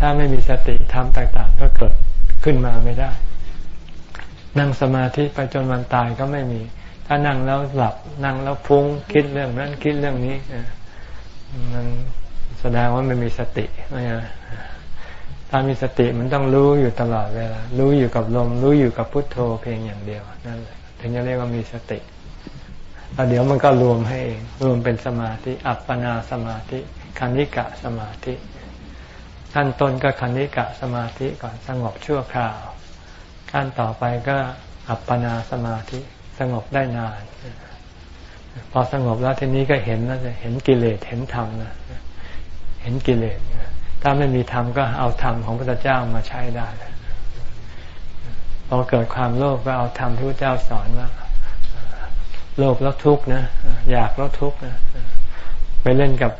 ถ้าไม่มีสติทำต่างๆ ก็เกิดขึ้นมาไม่ได้ นั่งสมาธิไปจนวันตายก็ไม่มี ถ้านั่งแล้วหลับนั่งแล้วฟุ้งคิดเรื่องนั้นคิดเรื่องนี้มันแสดงว่าไม่มีสติไม่ใช่ถ้ามีสติมันต้องรู้อยู่ตลอดเวลา รู้อยู่กับลม รู้อยู่กับพุทโธเพียงอย่างเดียวนั่นแหละถึงจะเรียกว่ามีสติแล้วเดี๋ยวมันก็รวมให้เองรวมเป็นสมาธิ อัปปนาสมาธิคณิกะสมาธิขั้นต้นก็คณิกะสมาธิก่อนสงบชั่วคราว ขั้นต่อไปก็อัปปนาสมาธิสงบได้นาน พอสงบแล้วทีนี้ก็เห็นแล้วจะเห็นกิเลสเห็นธรรมนะเห็นกิเลสถ้าไม่มีธรรมก็เอาธรรมของพระเจ้ามาใช้ได้พอเกิดความโลภก็เอาธรรมที่พระเจ้าสอนว่าโลภแล้วทุกข์นะอยากแล้วทุกข์นะไปเล่นกับ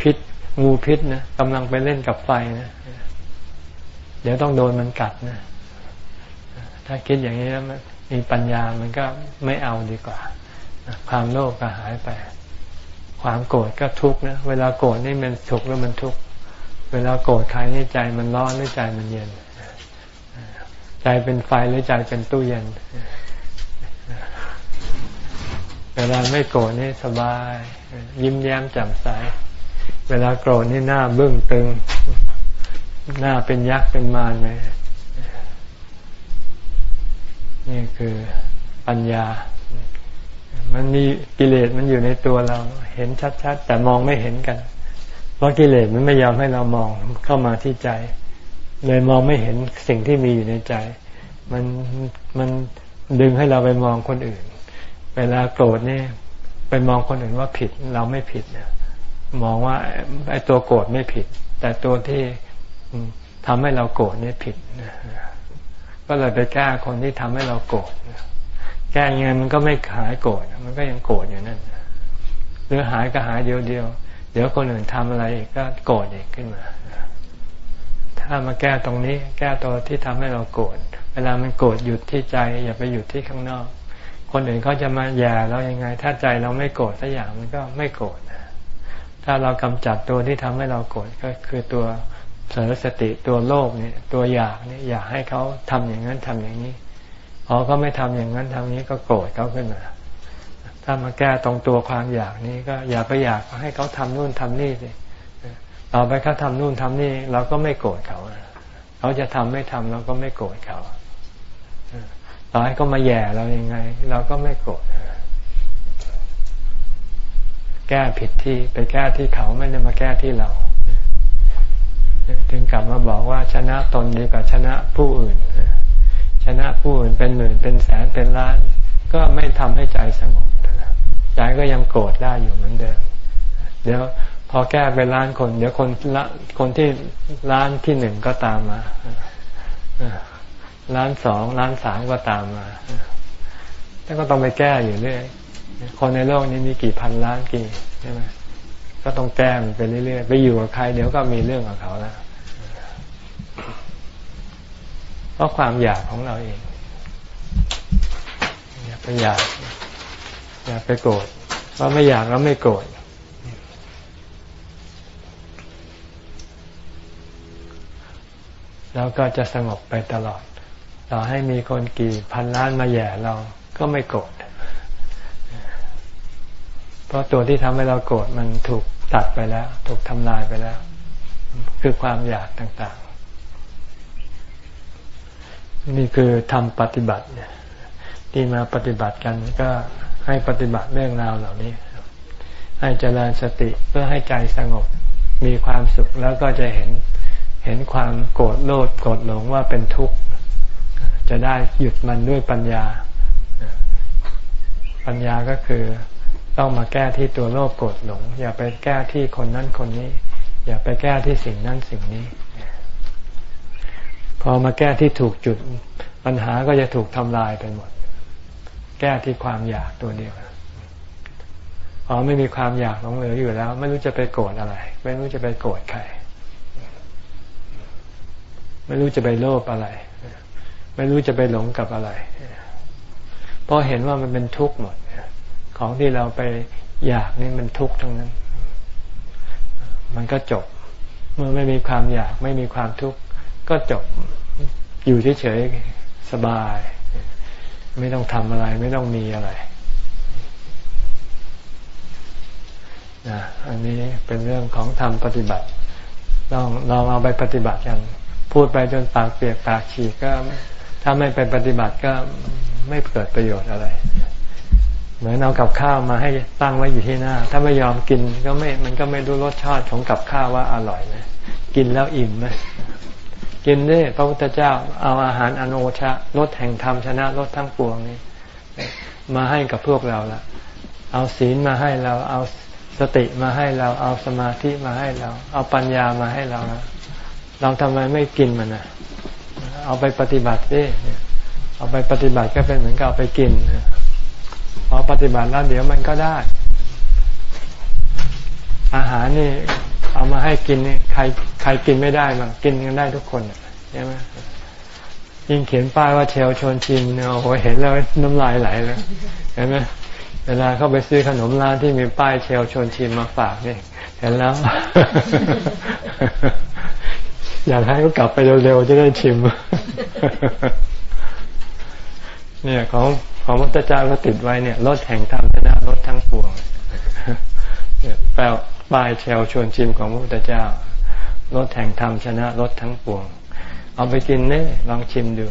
พิษงูพิษนะกำลังไปเล่นกับไฟนะเดี๋ยวต้องโดนมันกัดนะ ถ้าคิดอย่างนี้แล้วมีปัญญามันก็ไม่เอาดีกว่า ความโลภก็หายไป ความโกรธก็ทุกข์นะ เวลาโกรธนี่มันสุขแล้วมันทุกข์ เวลาโกรธใครนี่ใจมันร้อนหรือใจมันเย็น ใจเป็นไฟหรือใจเป็นตู้เย็น เวลาไม่โกรธนี่สบาย ยิ้มแย้มแจ่มใส เวลาโกรธนี่หน้าบึ้งตึง หน้าเป็นยักษ์เป็นมารเลย นี่คือปัญญา มันมีกิเลสมันอยู่ในตัวเรา เห็นชัดๆ แต่มองไม่เห็นกัน เพราะกิเลสมันไม่ยอมให้เรามองเข้ามาที่ใจ เลยมองไม่เห็นสิ่งที่มีอยู่ในใจ มันมันดึงให้เราไปมองคนอื่น เวลาโกรธนี่ไปมองคนอื่นว่าผิดเราไม่ผิดเนี่ยมองว่าไอ้ตัวโกรธไม่ผิด แต่ตัวที่ทำให้เราโกรธนี่ผิด ก็เลยไปแก้คนที่ทำให้เราโกรธแก้ยังไงมันก็ไม่หายโกรธมันก็ยังโกรธอยู่นั่นหรือหายก็หายเดียวเดียว เดี๋ยวคนอื่นทำอะไรอีกก็โกรธอีกขึ้นมา ถ้ามาแก้ตรงนี้ แก้ตัวที่ทำให้เราโกรธเวลามันโกรธหยุดที่ใจ อย่าไปหยุดที่ข้างนอก คนอื่นเขาจะมาแย่เรายังไง ถ้าใจเราไม่โกรธสักอย่างมันก็ไม่โกรธถ้าเรากำจัดตัวที่ทำให้เราโกรธก็คือตัว เสรสติตัวโลภเนี่ย ตัวอยากเนี่ยอยากให้เขาทำอย่างนั้นทำอย่างนี้พอเขาไม่ทำอย่างนั้นทำนี้ก็โกรธเขาขึ้นมา ถ้ามาแก้ตรงตัวความอยากนี้ก็อย่าไปอยากให้เขาทำนู่นทำนี่สิต่อไปเขาทำนู่นทำนี่เราก็ไม่โกรธเขาเขาจะทำไม่ทำเราก็ไม่โกรธเขาต่อให้เขามาแย่เรายังไง เราก็ไม่โกรธแก้ผิดที่ไปแก้ที่เขาไม่ได้มาแก้ที่เรา ถึงกลับมาบอกว่าชนะตนดีกว่าชนะผู้อื่น ชนะผู้อื่นเป็นหมื่นเป็นแสนเป็นล้าน ก็ไม่ทำให้ใจสงบใจก็ยังโกรธได้อยู่เหมือนเดิม เดี๋ยวพอแก้ไปล้านคน เดี๋ยวคนละคนที่ล้านที่หนึ่งก็ตามมาล้านสองล้านสามก็ตามมาแล้วก็ต้องไปแก้อยู่เรื่อยคนในโลกนี้มีกี่พันล้านกี่ใช่ไหม ก็ต้องแก้มไปเรื่อยๆไปอยู่กับใครเดี๋ยวก็มีเรื่องกับเขาแล้วเพราะความอยากของเราเอง อย่าไปอยาก อย่าไปโกรธเพราะไม่อยากแล้วไม่โกรธแล้วก็จะสงบไปตลอด ต่อให้มีคนกี่พันล้านมาแย่เราก็ไม่โกรธ เพราะตัวที่ทำให้เราโกรธมันถูก ตัดไปแล้ว ถูกทำลายไปแล้ว คือความอยากต่างๆ นี่คือทำปฏิบัติเนี่ยที่มาปฏิบัติกันก็ให้ปฏิบัติเรื่องราวเหล่านี้ ให้เจริญสติเพื่อให้ใจสงบมีความสุขแล้วก็จะเห็นเห็นความโกรธโลดโกรธหลงว่าเป็นทุกข์ จะได้หยุดมันด้วยปัญญา ปัญญาก็คือ ต้องมาแก้ที่ตัวโลภโกรธหลง อย่าไปแก้ที่คนนั้นคนนี้ อย่าไปแก้ที่สิ่งนั้นสิ่งนี้ พอมาแก้ที่ถูกจุดปัญหาก็จะถูกทำลายไปหมด แก้ที่ความอยากตัวเดียวพอไม่มีความอยากหลงเหลืออยู่แล้ว ไม่รู้จะไปโกรธอะไร ไม่รู้จะไปโกรธใคร ไม่รู้จะไปโลภอะไร ไม่รู้จะไปหลงกับอะไรเพราะเห็นว่ามันเป็นทุกข์หมด ของที่เราไปอยากนี่มันทุกข์ทั้งนั้น มันก็จบ เมื่อไม่มีความอยากไม่มีความทุกข์ก็จบอยู่เฉยๆสบาย ไม่ต้องทำอะไร ไม่ต้องมีอะไรนะอันนี้เป็นเรื่องของทำปฏิบัติลองลองเอาไปปฏิบัติกัน พูดไปจนปากเปียกปากฉีกก็ ถ้าไม่ไปปฏิบัติก็ไม่เกิดประโยชน์อะไร เหมือนเอากับข้าวมาให้ตั้งไว้อยู่ที่หน้า ถ้าไม่ยอมกินก็ไม่ มันก็ไม่รู้รสชาติของกับข้าวว่าอร่อยไหมกินแล้วอิ่มไหมกินได้พระพุทธเจ้าเอาอาหารอโนชะรสแห่งธรรมชนะรสทั้งปวงนี้ มาให้กับพวกเราละเอาศีลมาให้เราเอาสติมาให้เรา เอาสมาธิมาให้เรา เอาปัญญามาให้เราเราทำไมไม่กินมันอะเอาไปปฏิบัติดิเอาไปปฏิบัติก็เป็นเหมือนกับเอาไปกิน พอปฏิบัติแล้วเดี๋ยวมันก็ได้ อาหารนี่เอามาให้กินนี่ใครใครกินไม่ได้บ้างกินกันได้ทุกคนใช่ไหมยิ่งเขียนป้ายว่าเชลชวนชิมเนี่ยโอ้โหเห็นแล้วน้ำลายไหลเลยเห็นไหมเวลาเข้าไปซื้อขนมร้านที่มีป้ายเชลชวนชิมมาฝากนี่เห็นแล้ว อยากให้เขากลับไปเร็วๆจะได้ชิม เนี่ยของ ของพุทธเจ้าก็ติดไว้เนี่ยรถแห่งธรรมชนะรถทั้งปวงแปลปลายเชลชวนชิมของพระพุทธเจ้ารถแห่งธรรมชนะรถทั้งปวง เอาไปกินเนี่ยลองชิมดู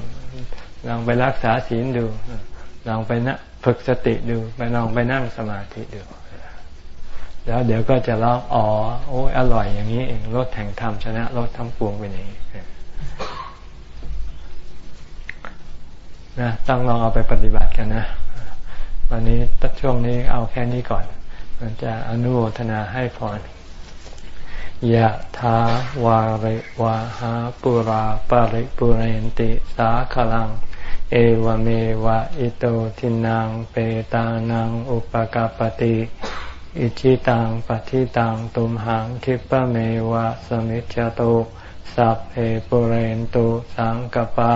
ลองไปรักษาศีลดู ลองไปนะฝึกสติดู ไปลองไปนั่งสมาธิดู แล้วเดี๋ยวก็จะร้องอ๋อโอ้อร่อยอย่างนี้เองรถแห่งธรรมชนะรถทั้งปวงเป็นอย่างนี้ นะต้องลองเอาไปปฏิบัติกันนะวันนี้ตัดช่วงนี้เอาแค่นี้ก่อน มันจะอนุโมทนาให้พรยะถาวาริวาหาปุราปาริปุเรนติสาขลัง เอวเมวะอิโตทินังเปตานังอุปกาปติอิชิตังปฏิตังตุมหังคิปะเมวะสมิจจตุสัพเพปุเรนตุสังกปา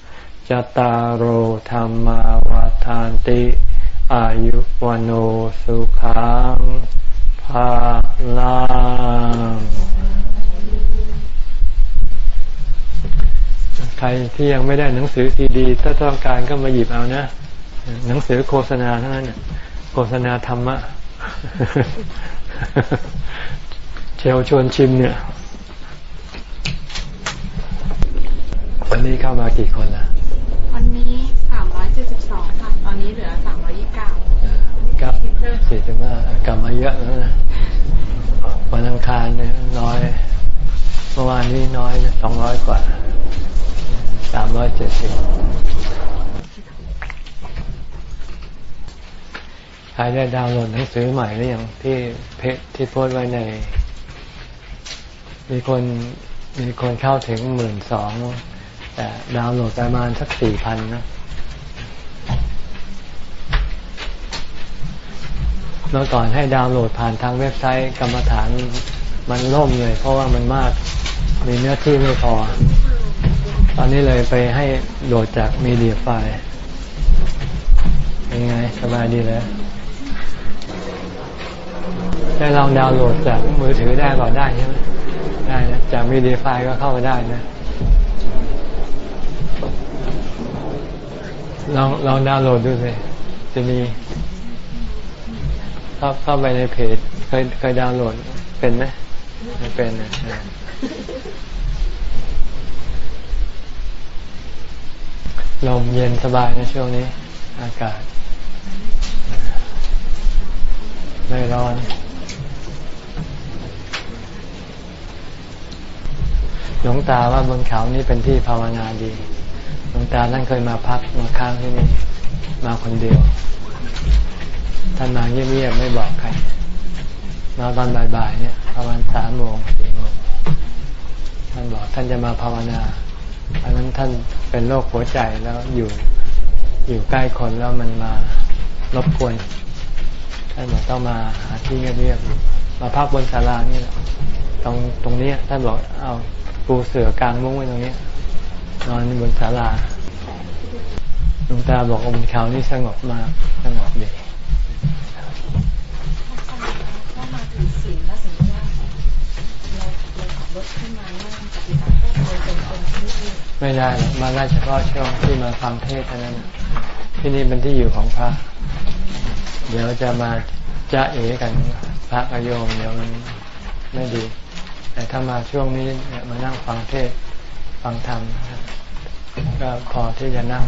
จตารโหธรรมาวาทานติ อายุวโนสุขังภาลังใครที่ยังไม่ได้หนังสือซีดี ถ้าต้องการก็มาหยิบเอานะ หนังสือโฆษณาเท่านั้นโฆษณาธรรมะ เชลชวนชิมเนี่ยวันนี้เข้ามากี่คนละ วันนี้สามร้อยเจ็ดสิบสองค่ะ ตอนนี้เหลือสามร้อยยี่สิบเก้ากับสี่สิบห้ากลับมาเยอะแล้วนะวันอังคารเนี่ยน้อย เมื่อวานนี้น้อยสองร้อยกว่าสามร้อยเจ็ดสิบใครได้ดาวน์โหลดหนังสือใหม่หรือยังที่เพจที่โพสไว้ใน มีคนมีคนเข้าถึงหมื่นสอง แต่ดาวน์โหลดประมาณสักสี่พันนะเมื่อก่อนให้ดาวน์โหลดผ่านทางเว็บไซต์กรรมฐานมันล่มเลย เพราะว่ามันมากมีเนื้อที่ไม่พอ ตอนนี้เลยไปให้โหลดจากมีเดียไฟล์ยังไงสบายดีเลยได้ลองดาวน์โหลดจากมือถือได้ก่อนได้ใช่ไหมได้นะจากมีเดียไฟล์ก็เข้ามาได้นะ ลองลองดาวน์โหลดดูสิจะมีเข้าเข้าไปในเพจเคยเคยดาวน์โหลดเป็นไหมไม่เป็นนะลมเย็นสบายในช่วงนี้ อากาศ ไม่ร้อน หลวงตาว่าบนเขานี่เป็นที่ภาวนาดี หลวงตาท่านเคยมาพักมาค้างที่นี่มาคนเดียว ท่านมาเงียบๆไม่บอกใคร มาตอนบ่ายๆเนี่ยประมาณสามโมงสี่โมงท่านบอกท่านจะมาภาวนาอันนั้นท่านเป็นโรคหัวใจแล้วอยู่อยู่ใกล้คนแล้วมันมารบกวนท่านบอกต้องมาหาที่เงียบๆมาพักบนศาลานี่แหละตรงตรงนี้ท่านบอกเอาปูเสือกลางมุ้งไว้ตรงนี้ นอนบนศาลาหลวงตาบอกองค์เขานี่สงบมากสงบดีไม่ได้หรอกมาได้เฉพาะช่วงที่มาฟังเทศเท่านั้นที่นี่เป็นที่อยู่ของพระ เดี๋ยวจะมาจะเอกันพระกโยมเดี๋ยวมันไม่ดี แต่ถ้ามาช่วงนี้มานั่งฟังเทศ ฟังธรรมก็พอที่จะนั่ง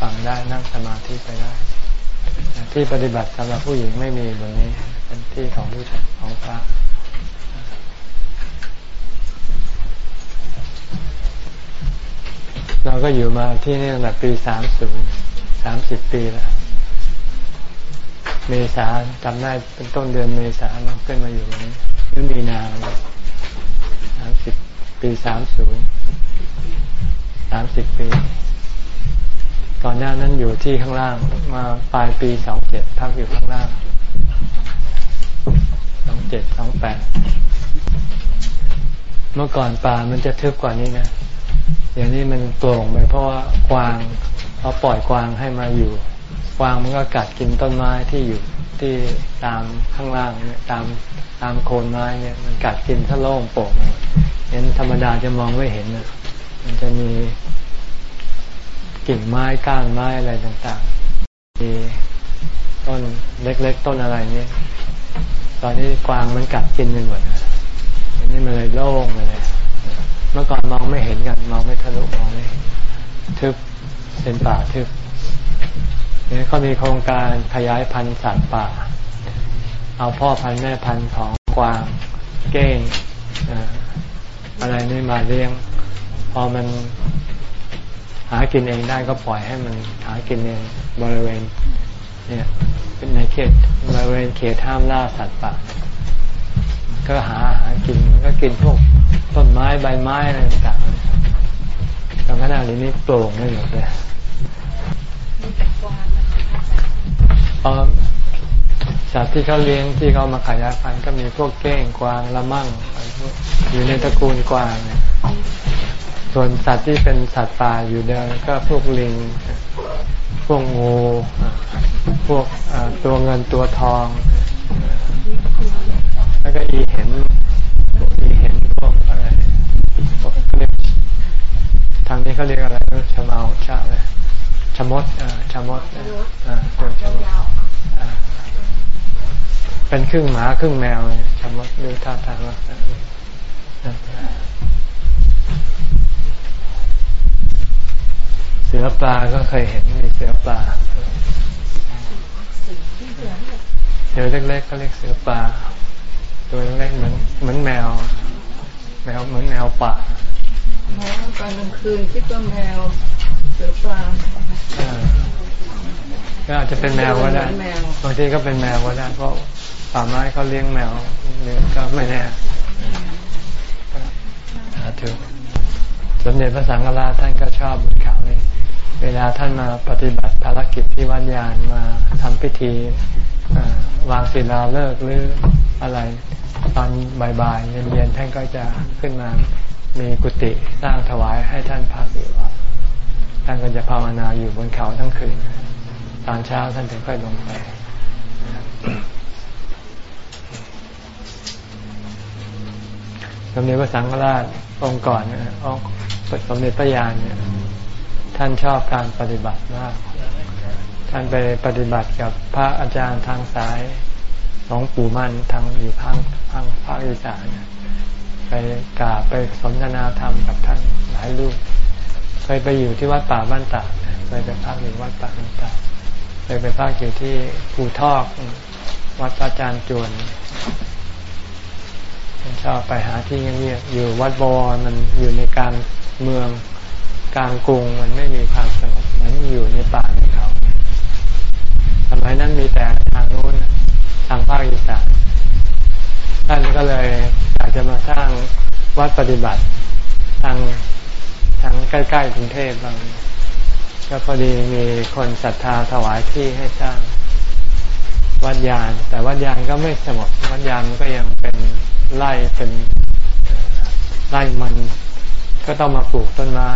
ฟังได้นั่งสมาธิไปได้ ที่ปฏิบัติสำหรับผู้หญิงไม่มีบนนี้ เป็นที่ของผู้ของพระเราก็อยู่มาที่นี่ตั้งแต่ปีสามศูนย์สามสิบปีแล้ว เมษาจำได้เป็นต้นเดือนเมษาเราขึ้นมาอยู่ตรงนี้นี่มีนาสามสิบปีสามศูนย์ สามสิบปี ก่อนหน้านั้นอยู่ที่ข้างล่าง มาปลายปีสองเจ็ดพักอยู่ข้างล่างสองเจ็ดสองแปดเมื่อก่อนป่ามันจะทึบกว่านี้นะอย่างนี้มันโปร่งไปเพราะว่ากวางเขาปล่อยกวางให้มาอยู่ กวางมันก็กัดกินต้นไม้ที่อยู่ที่ตามข้างล่างเนี่ยตามตามโคนไม้เนี่ยมันกัดกินถ้าโล่งโป่งเห็นธรรมดาจะมองไม่เห็นนะ มันจะมีกิ่งไม้ก้านไม้อะไรต่างๆ มีต้นเล็กๆ ต้นอะไรนี่ตอนนี้กวางมันกัดกินไปหมดอันนี้มันเลยโล่งเลย เมื่อก่อนมองไม่เห็นกันมองไม่ทะลุมองไม่ทึบเป็นป่าทึบนี่เขามีโครงการขยายพันธุ์สัตว์ป่า เอาพ่อพันธุ์แม่พันธุ์ของกวาง เก้งอะไรนี่มาเลี้ยง อมันหากินเองได้ก็ปล่อยให้มันหากินเองบริเวณ เนี่ยเป็นในเขตบริเวณเขตห้ามล่าสัตว์ป่า ก็หาหากินก็กินพวกต้นไม้ใบไม้อะไรต่างๆตอนขณะนี้นี่โปร่งไม่หมดเลยพราะสัตว์ที่เขาเลี้ยงที่เขามาขยายพันธุ์ก็มีพวกเก้งกวางละมั่งอยู่ในตระกูลกวางเนี่ย ส่วนสัตว์ที่เป็นสัตว์ป่าอยู่เดิมก็พวกลิง พวกงู พวกตัวเงินตัวทอง แล้วก็อีเห็นพวกอีเห็นพวกอะไรพวกเรียกทางนี้เขาเรียกอะไรชะเมาชะเลยชะมดชะมดตัวชะมดเป็นครึ่งหมาครึ่งแมวชะมดดูท่าทางว่า สือปลาก็เคยเห็นมีเสือปลาเสือเล็กๆก็เรียกเสือปลาตัวเล็กเหมือนเหมือนแมว แมวเหมือนแมวป่าตอนกลางคืนคิดว่าแมวเสือปลาก็อาจจะเป็นแมวก็ได้บางทีก็เป็นแมวก็ได้เพราะป่าไม้เขาเลี้ยงแมวเลี้ยงก็ไม่แน่ถูกสมเด็จพระสังฆราชท่านก็ชอบบนเขานี่ เวลาท่านมาปฏิบัติภารกิจที่วัดยานมาทำพิธีวางศิลาเลิกหรืออะไรตอนบ่ายๆเย็นๆท่านก็จะขึ้นมามีกุฏิสร้างถวายให้ท่านพักอยู่ท่านก็จะภาวนาอยู่บนเขาทั้งคืน ตอนเช้าท่านถึงค่อยลงไป สมเด็จพระสังฆราชองค์ก่อนองค์สมเด็จพระยานเนี่ย ท่านชอบการปฏิบัติมาก ท่านไปปฏิบัติกับพระอาจารย์ทางสายหลวงปู่มั่นทางอยู่ภาคภาคภาคอีสานไปกราบไปสนทนาธรรมกับท่านหลายรูปเคยไปอยู่ที่วัดป่าบ้านตากเคยไปพักอยู่วัดป่าบ้านตากเคยไปพักอยู่ที่ภูทอกวัดพระอาจารย์จวนชอบไปหาที่เงียบๆอยู่วัดบวรมันอยู่ในกลางเมือง กลางกรุงมันไม่มีความสงบเหมือนอยู่ในป่าในเขาสมัยนั้นมีแต่ทางนู้นทางภาคอีสานท่านก็เลยอยากจะมาสร้างวัดปฏิบัติทางทางใกล้ๆกรุงเทพบางก็พอดีมีคนศรัทธาถวายที่ให้สร้าง วัดยาน แต่วัดยานก็ไม่สงบวัดยานก็ยังเป็นไร่เป็นไร่มัน ก็ต้องมาปลูกต้นไม้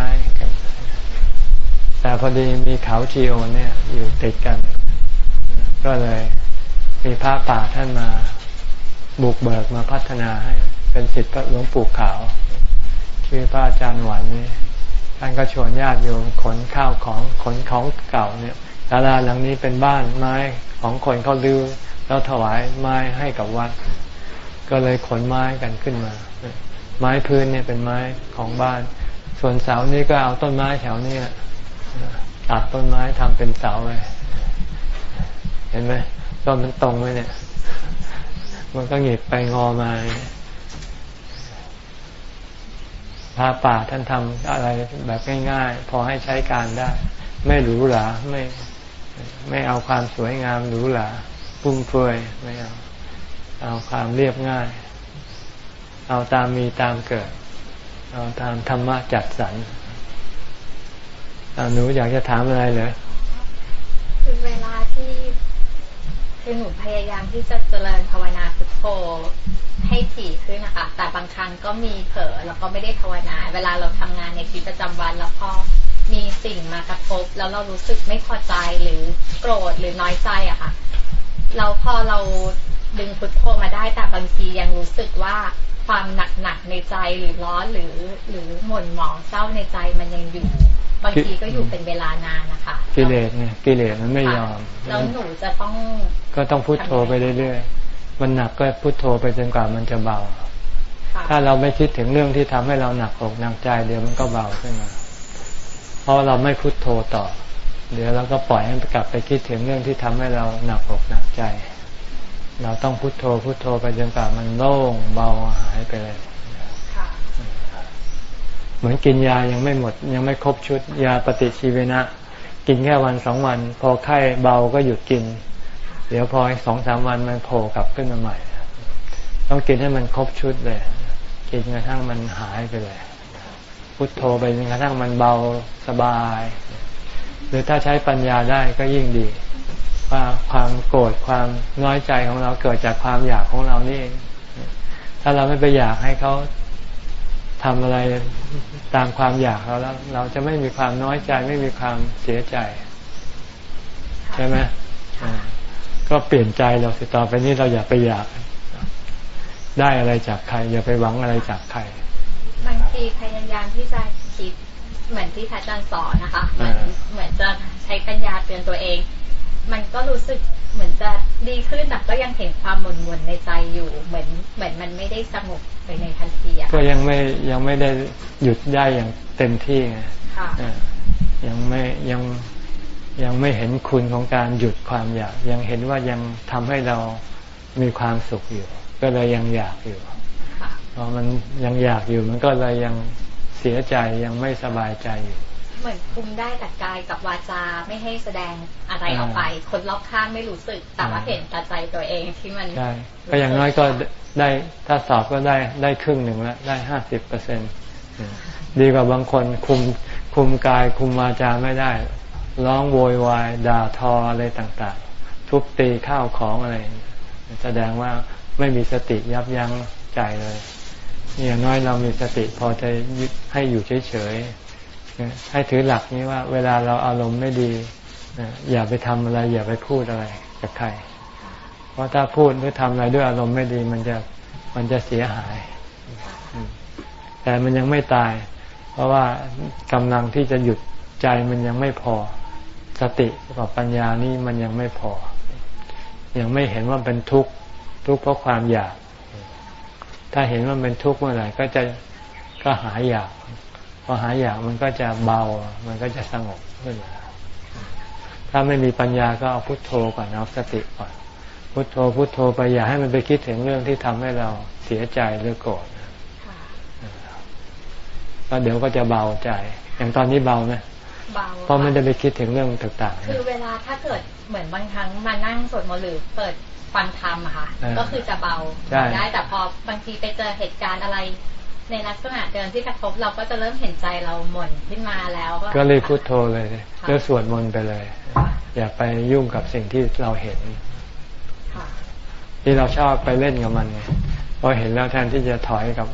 แต่พอดีมีเขาชีโอเนี่ยอยู่ติดกัน ก็เลยมีพระป่าท่านมาบุกเบิกมาพัฒนาให้ เป็นสิทธิ์หลวงปู่ขาว ชื่อพระอาจารย์หวานนี่ท่านก็ชวนญาติโยมขนข้าวของขนของเก่าเนี่ยศาลาหลังนี้เป็นบ้านไม้ของคนเขาดื้อแล้วถวายไม้ให้กับวัด ก็เลยขนไม้กันขึ้นมา ไม้พื้นเนี่ยเป็นไม้ของบ้าน ส่วนเสานี่ก็เอาต้นไม้แถวนี้ ตัดต้นไม้ทำเป็นเสาไว้เห็นไหมต้นมันตรงไว้เนี่ย มันก็หงิบไปงอมาพระป่าท่านทำอะไรแบบง่ายๆ พอให้ใช้การได้ ไม่หรูหราไม่ไม่เอาความสวยงามหรูหราปุ้มเฟือยไม่เอาเอาความเรียบง่าย เอาตามมีตามเกิด เอาตามธรรมะจัดสรร หนูอยากจะถามอะไรเหรอคือเวลาที่คือหนูพยายามที่จะเจริญภาวนาพุทโธให้ถี่ขึ้นนะคะ แต่บางครั้งก็มีเผลอแล้วก็ไม่ได้ภาวนา เวลาเราทำงานในชีวิตประจำวันแล้วพอมีสิ่งมากระทบ แล้วเรารู้สึกไม่พอใจหรือโกรธหรือน้อยใจอะค่ะ เราพอเราดึงพุทโธมาได้แต่บางทียังรู้สึกว่า ความหนักหนักในใจหรือร้อนหรือหรือหม่นหมองเศร้าในใจมันยังอยู่บางทีก็อยู่เป็นเวลานานนะคะกิเลสไงกิเลสมันไม่ยอมแล้วหนูจะต้องก็ต้องพุโทโธไปเรื่อยๆมันหนักก็พุโทโธไปจนกว่ามันจะเบาค่ะถ้าเราไม่คิดถึงเรื่องที่ทำให้เราหนักอกหนักใจเดี๋ยวมันก็เบาขึ้นมา เพราะเราไม่พุโทโธต่อ เดี๋ยวเราก็ปล่อยให้กลับไปคิดถึงเรื่องที่ทำให้เราหนักอกหนักใจ เราต้องพุโทโธพุโทโธไปจนกว่ามันโล่งเบาหายไปเลยค่ะเหมือนกินยายังไม่หมด ยังไม่ครบชุดยาปฏิชีวนะ กินแค่วันสองวัน พอไข้เบาก็หยุดกิน เดี๋ยวพออีกสองสามวันมันโผล่กลับขึ้นมาใหม่ ต้องกินให้มันครบชุดเลย กินกระทั่งมันหายไปเลยพุทโธไปจนกระทั่งมันเบาสบาย หรือถ้าใช้ปัญญาได้ก็ยิ่งดี ว่าความโกรธความน้อยใจของเราเกิดจากความอยากของเรานี่เองถ้าเราไม่ไปอยากให้เขาทำอะไรตามความอยากเราแล้ว เราจะไม่มีความน้อยใจไม่มีความเสียใจ ใช่ไหมก็เปลี่ยนใจเราสิต่อไปนี้เราอย่าไปอยาก ได้อะไรจากใคร อย่าไปหวังอะไรจากใคร บางทีพยายามที่จะคิดเหมือนที่พระอาจารย์สอนนะคะ เหมือนเหมือนจะใช้ปัญญาเตือนตัวเอง มันก็รู้สึกเหมือนจะดีขึ้นแต่ก็ยังเห็นความหมุนหมุนๆในใจอยู่ เหมือนเหมือนมันไม่ได้สงบไปในทันทีอะก็ยังไม่ยังไม่ได้หยุดได้อย่างเต็มที่ไงค่ะอ่ายังไม่ยังยังไม่เห็นคุณของการหยุดความอยาก ยังเห็นว่ายังทำให้เรามีความสุขอยู่ ก็เลยยังอยากอยู่ค่ะพอมันยังอยากอยู่มันก็เลยยังเสียใจยังไม่สบายใจอยู่ เหมือนคุมได้แต่กายกับวาจาไม่ให้แสดงอะไรออกไป คนรอบข้างไม่รู้สึก แต่ว่าเห็นแต่ใจตัวเองที่มันได้ก็อย่างน้อยก็ได้ถ้าสอบก็ได้ได้ครึ่งหนึ่งแล้วได้ห้าสิบเปอร์เซ็นดีกว่าบางคนคุมคุมกายคุมวาจาไม่ได้ ร้องโวยวายด่าทออะไรต่างๆ ทุบตีข้าวของอะไร แสดงว่าไม่มีสติยับยั้งใจเลยนี่อย่างน้อยเรามีสติพอจะยึดให้อยู่เฉยๆ ให้ถือหลักนี้ว่า เวลาเราอารมณ์ไม่ดีอย่าไปทำอะไร อย่าไปพูดอะไรกับใคร เพราะถ้าพูดหรือทำอะไรด้วยอารมณ์ไม่ดี มันจะมันจะเสียหาย แต่มันยังไม่ตาย เพราะว่ากำลังที่จะหยุดใจมันยังไม่พอ สติกับปัญญานี่มันยังไม่พอ ยังไม่เห็นว่าเป็นทุกข์ทุกข์เพราะความอยาก ถ้าเห็นว่าเป็นทุกข์เมื่อไหร่ก็จะก็หายอยาก อหายอยากมันก็จะเบา มันก็จะสงบขึ้นมาถ้าไม่มีปัญญาก็เอาพุโทโธก่อนเอาสติก่อนพุโทโธพุโทโธไปอย่าให้มันไปคิดถึงเรื่องที่ทำให้เราเสียใจหรือโกรธค่ะแล้วเดี๋ยวก็จะเบาใจ อย่างตอนนี้เบาไหมเบาเพราะไม่ได้ไปคิดถึงเรื่องต่างๆ คือเวลาถ้าเกิดเหมือนบางครั้งมานั่งสวดมนต์หรือเปิดฟังธรรมอะค่ะเออก็คือจะเบาใช่ได้แต่พอบางทีไปเจอเหตุการณ์อะไร ในลักษณะเดิมที่กระทบเราก็จะเริ่มเห็นใจเราหม่นขึ้นมาแล้วก็เลยพุโทโธเลยค่ะแล้วสวดมนต์ไปเลย อย่าไปยุ่งกับสิ่งที่เราเห็นค่ะที่เราชอบไปเล่นกับมันไงพอเห็นแล้วแทนที่จะถอยกับ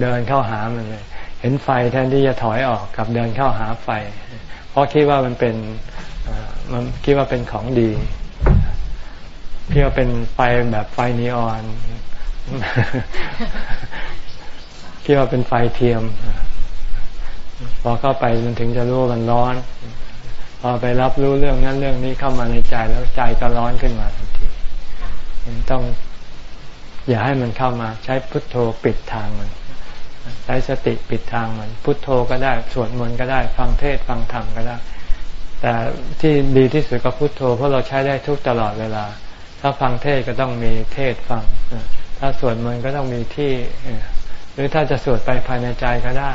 เดินเข้าหามันเลย เห็นไฟแทนที่จะถอยออกกับเดินเข้าหาไฟ เพราะคิดว่ามันเป็นเอ่อมันคิดว่าเป็นของดีคิดว่าเป็นไฟแบบไฟนีออน คิดว่าเป็นไฟเทียม พอเข้าไปมันถึงจะรู้ว่ามันร้อน พอไปรับรู้เรื่องนั้นเรื่องนี้เข้ามาในใจแล้วใจก็ร้อนขึ้นมาทันทีต้อง อย่าให้มันเข้ามาใช้พุทโธปิดทางมัน ใช้สติปิดทางมัน พุทโธก็ได้สวดมนต์ก็ได้ ฟังเทศฟังธรรมก็ได้ แต่ที่ดีที่สุดก็พุทโธเพราะเราใช้ได้ทุกตลอดเวลา ถ้าฟังเทศก็ต้องมีเทศฟัง ถ้าสวดมนต์ก็ต้องมีที่ หรือถ้าจะสวดไปภายในใจก็ได้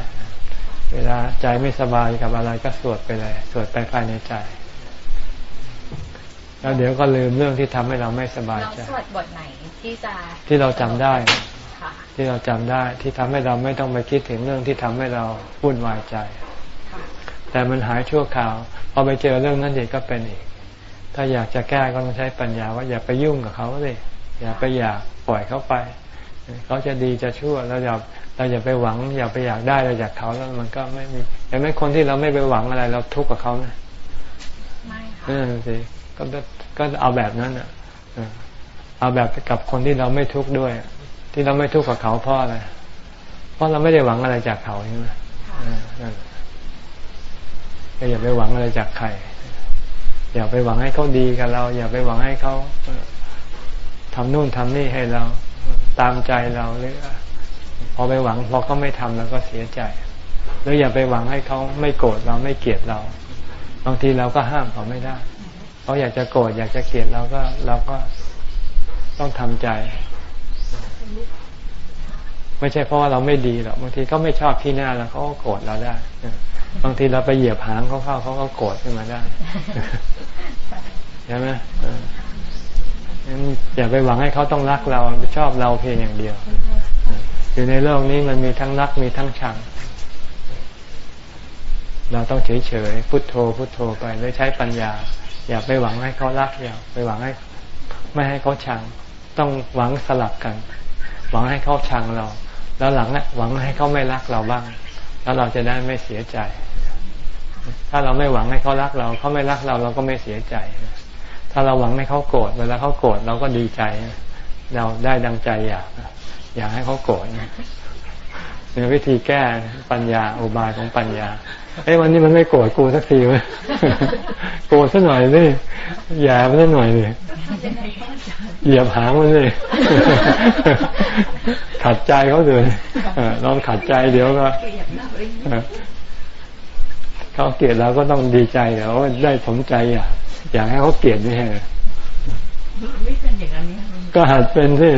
เวลาใจไม่สบายกับอะไรก็สวดไปเลย สวดไปภายในใจ แล้วเดี๋ยวก็ลืมเรื่องที่ทำให้เราไม่สบายเราใจสวดบทไหนที่จะที่เราจำได้ค่ะที่เราจำได้ที่ทำให้เราไม่ต้องไปคิดถึงเรื่องที่ทำให้เราวุ่นวายใจค่ะแต่มันหายชั่วคราวพอไปเจอเรื่องนั้นเด็กก็เป็นอีก ถ้าอยากจะแก้ก็ต้องใช้ปัญญาว่าอย่าไปยุ่งกับเขาเลยอย่าไปอยากปล่อยเขาไป เขาจะดีจะชั่วเราอย่าเราอย่าไปหวัง อย่าไปอยากได้อะไรจากเขาแล้วมันก็ไม่มีแต่ไม่คนที่เราไม่ไปหวังอะไร เราทุกข์กับเขาไหมไม่ค่ะนั่นสิก็ก็เอาแบบนั้นอะเออเอาแบบกับคนที่เราไม่ทุกข์ด้วย ที่เราไม่ทุกข์กับเขาเพราะอะไรเพราะเราไม่ได้หวังอะไรจากเขาใช่ไหมค่ะเออนั่นก็อย่าไปหวังอะไรจากใครอย่าไปหวังให้เขาดีกับเรา อย่าไปหวังให้เขาเอ่อทำนู่นทำนี่ให้เรา ตามใจเราหรือพอไปหวังพอเขาไม่ทำเราก็เสียใจหรืออย่าไปหวังให้เขาไม่โกรธเราไม่เกลียดเรา บางทีเราก็ห้ามเขาไม่ได้เขาอยากจะโกรธอยากจะเกลียดเราก็เราก็ต้องทำใจ ไม่ใช่เพราะว่าเราไม่ดีหรอกบางทีเขาไม่ชอบที่หน้าเราเขาก็โกรธเราได้บางทีเราไปเหยียบหางเขาเข้าเขาก็โกรธขึ้นมาได้ใช่ไหม อย่าไปหวังให้เขาต้องรักเราชอบเราเพียงอย่างเดียว อยู่ในโลกนี้มันมีทั้งรักมีทั้งชัง เราต้องเฉยเฉยๆพุทโธพุทโธไปแล้วใช้ปัญญา อย่าไปหวังให้เขารักอย่าไปหวังให้ ไม่ให้เขาชัง ต้องหวังสลับกัน หวังให้เขาชังเรา แล้วหลังน่ะหวังให้เขาไม่รักเราบ้าง แล้วเราจะได้ไม่เสียใจ ถ้าเราไม่หวังให้เขารักเราเขาไม่รักเราเราก็ไม่เสียใจ ถ้าเราหวังให้เขาโกรธเวลาเขาโกรธเราก็ดีใจ เราได้ดังใจอยาก อยากให้เขาโกรธเป็นวิธีแก้ปัญญาอุบายของปัญญาเอ้วันนี้มันไม่โกรธกูสักทีเว้ยโกรธสักหน่อยสิอย่ามันสักหน่อยเลยเหยียบหางมันเลยขัดใจเขาเลยลองขัดใจเดี๋ยวก็เขาเกลียดเราก็ต้องดีใจเดี๋ยวได้สมใจอยาก อยากให้เขาเกลียดไม่ใช่เหรอไม่เป็นอย่างนั้นเนี่ยก็หัดเป็นสิ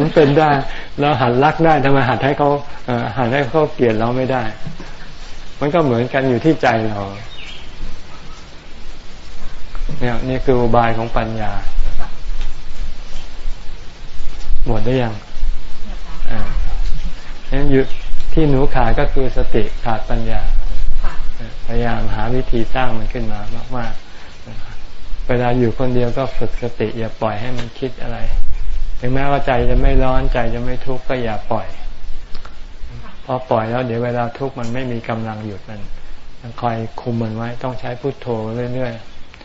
มันเป็นได้เราหัดรักได้ทำไมหัดให้เขาเอ่อหัดให้เขาเกลียดเราไม่ได้ มันก็เหมือนกันอยู่ที่ใจเรา เนี่ยนี่คืออุบายของปัญญา หมดได้ยังอ่างั้นอยู่ที่หนูขาดก็คือสติขาดปัญญาค่ะพยายามหาวิธีสร้างมันขึ้นมามาก ๆ เวลาอยู่คนเดียวก็ฝึกสติ อย่าปล่อยให้มันคิดอะไร ถึงแม้ว่าใจจะไม่ร้อนใจจะไม่ทุกข์ก็อย่าปล่อยพอปล่อยแล้ว เดี๋ยวเวลาทุกข์มันไม่มีกำลังหยุดมันต้องคอยคุมมันไว้ ต้องใช้พุทโธเรื่อย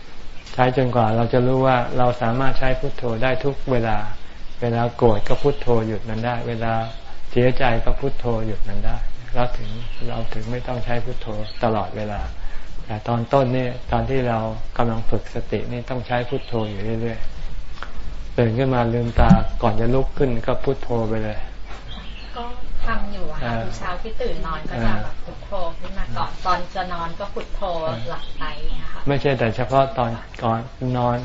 ๆใช้จนกว่าเราจะรู้ว่าเราสามารถใช้พุทโธได้ทุกเวลา เวลาโกรธก็พุทโธหยุดมันได้ เวลาเสียใจก็พุทโธหยุดมันได้เราถึงเราถึงไม่ต้องใช้พุทโธตลอดเวลา แต่ตอนต้นนี่ตอนที่เรากำลังฝึกสตินี่ต้องใช้พุทโธอยู่เรื่อยๆตื่นขึ้นมาลืมตาก่อนจะลุกขึ้นก็พุทโธไปเลย ก็ทำอยู่อะค่ะอ่าทุกเช้าที่ตื่นนอนก็จะแบบพุทโธขึ้นมาก่อนตอนจะนอนก็พุทโธหลับไปนะคะไม่ใช่แต่เฉพาะตอนก่อนนอน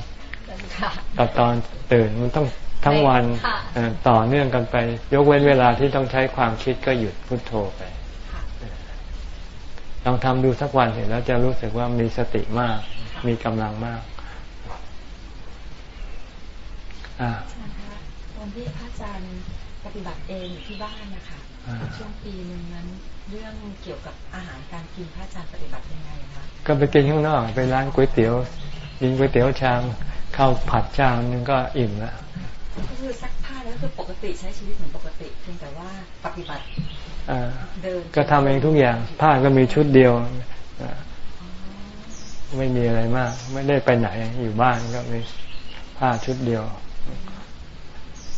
ค่ะกับตอนตื่นมันต้องทั้งวันค่ะเอ่อต่อเนื่องกันไป ยกเว้นเวลาที่ต้องใช้ความคิดก็หยุดพุทโธไปค่ะ ลองทำดูสักวันเห็นแล้วจะรู้สึกว่ามีสติมาก มีกำลังมากอ่านะคะตอนที่พระอาจารย์ปฏิบัติเองอยู่ที่บ้านนะคะอ่าช่วงปีหนึ่งนั้นเรื่องเกี่ยวกับอาหารการกินพระอาจารย์ปฏิบัติยังไงคะก็ไปกินข้างนอกไปร้านก๋วยเตี๋ยวกินก๋วยเตี๋ยวชามข้าวผัดชามนึงก็อิ่มแล้วก็คือซัก ผ้าแล้วคือปกติใช้ชีวิตเหมือนปกติเพียงแต่ว่าปฏิบัติอ่าเดินก็ทำเองทุกอย่างผ้าก็มีชุดเดียวอ่าไม่มีอะไรมาก ไม่ได้ไปไหนอยู่บ้านก็มีผ้าชุดเดียว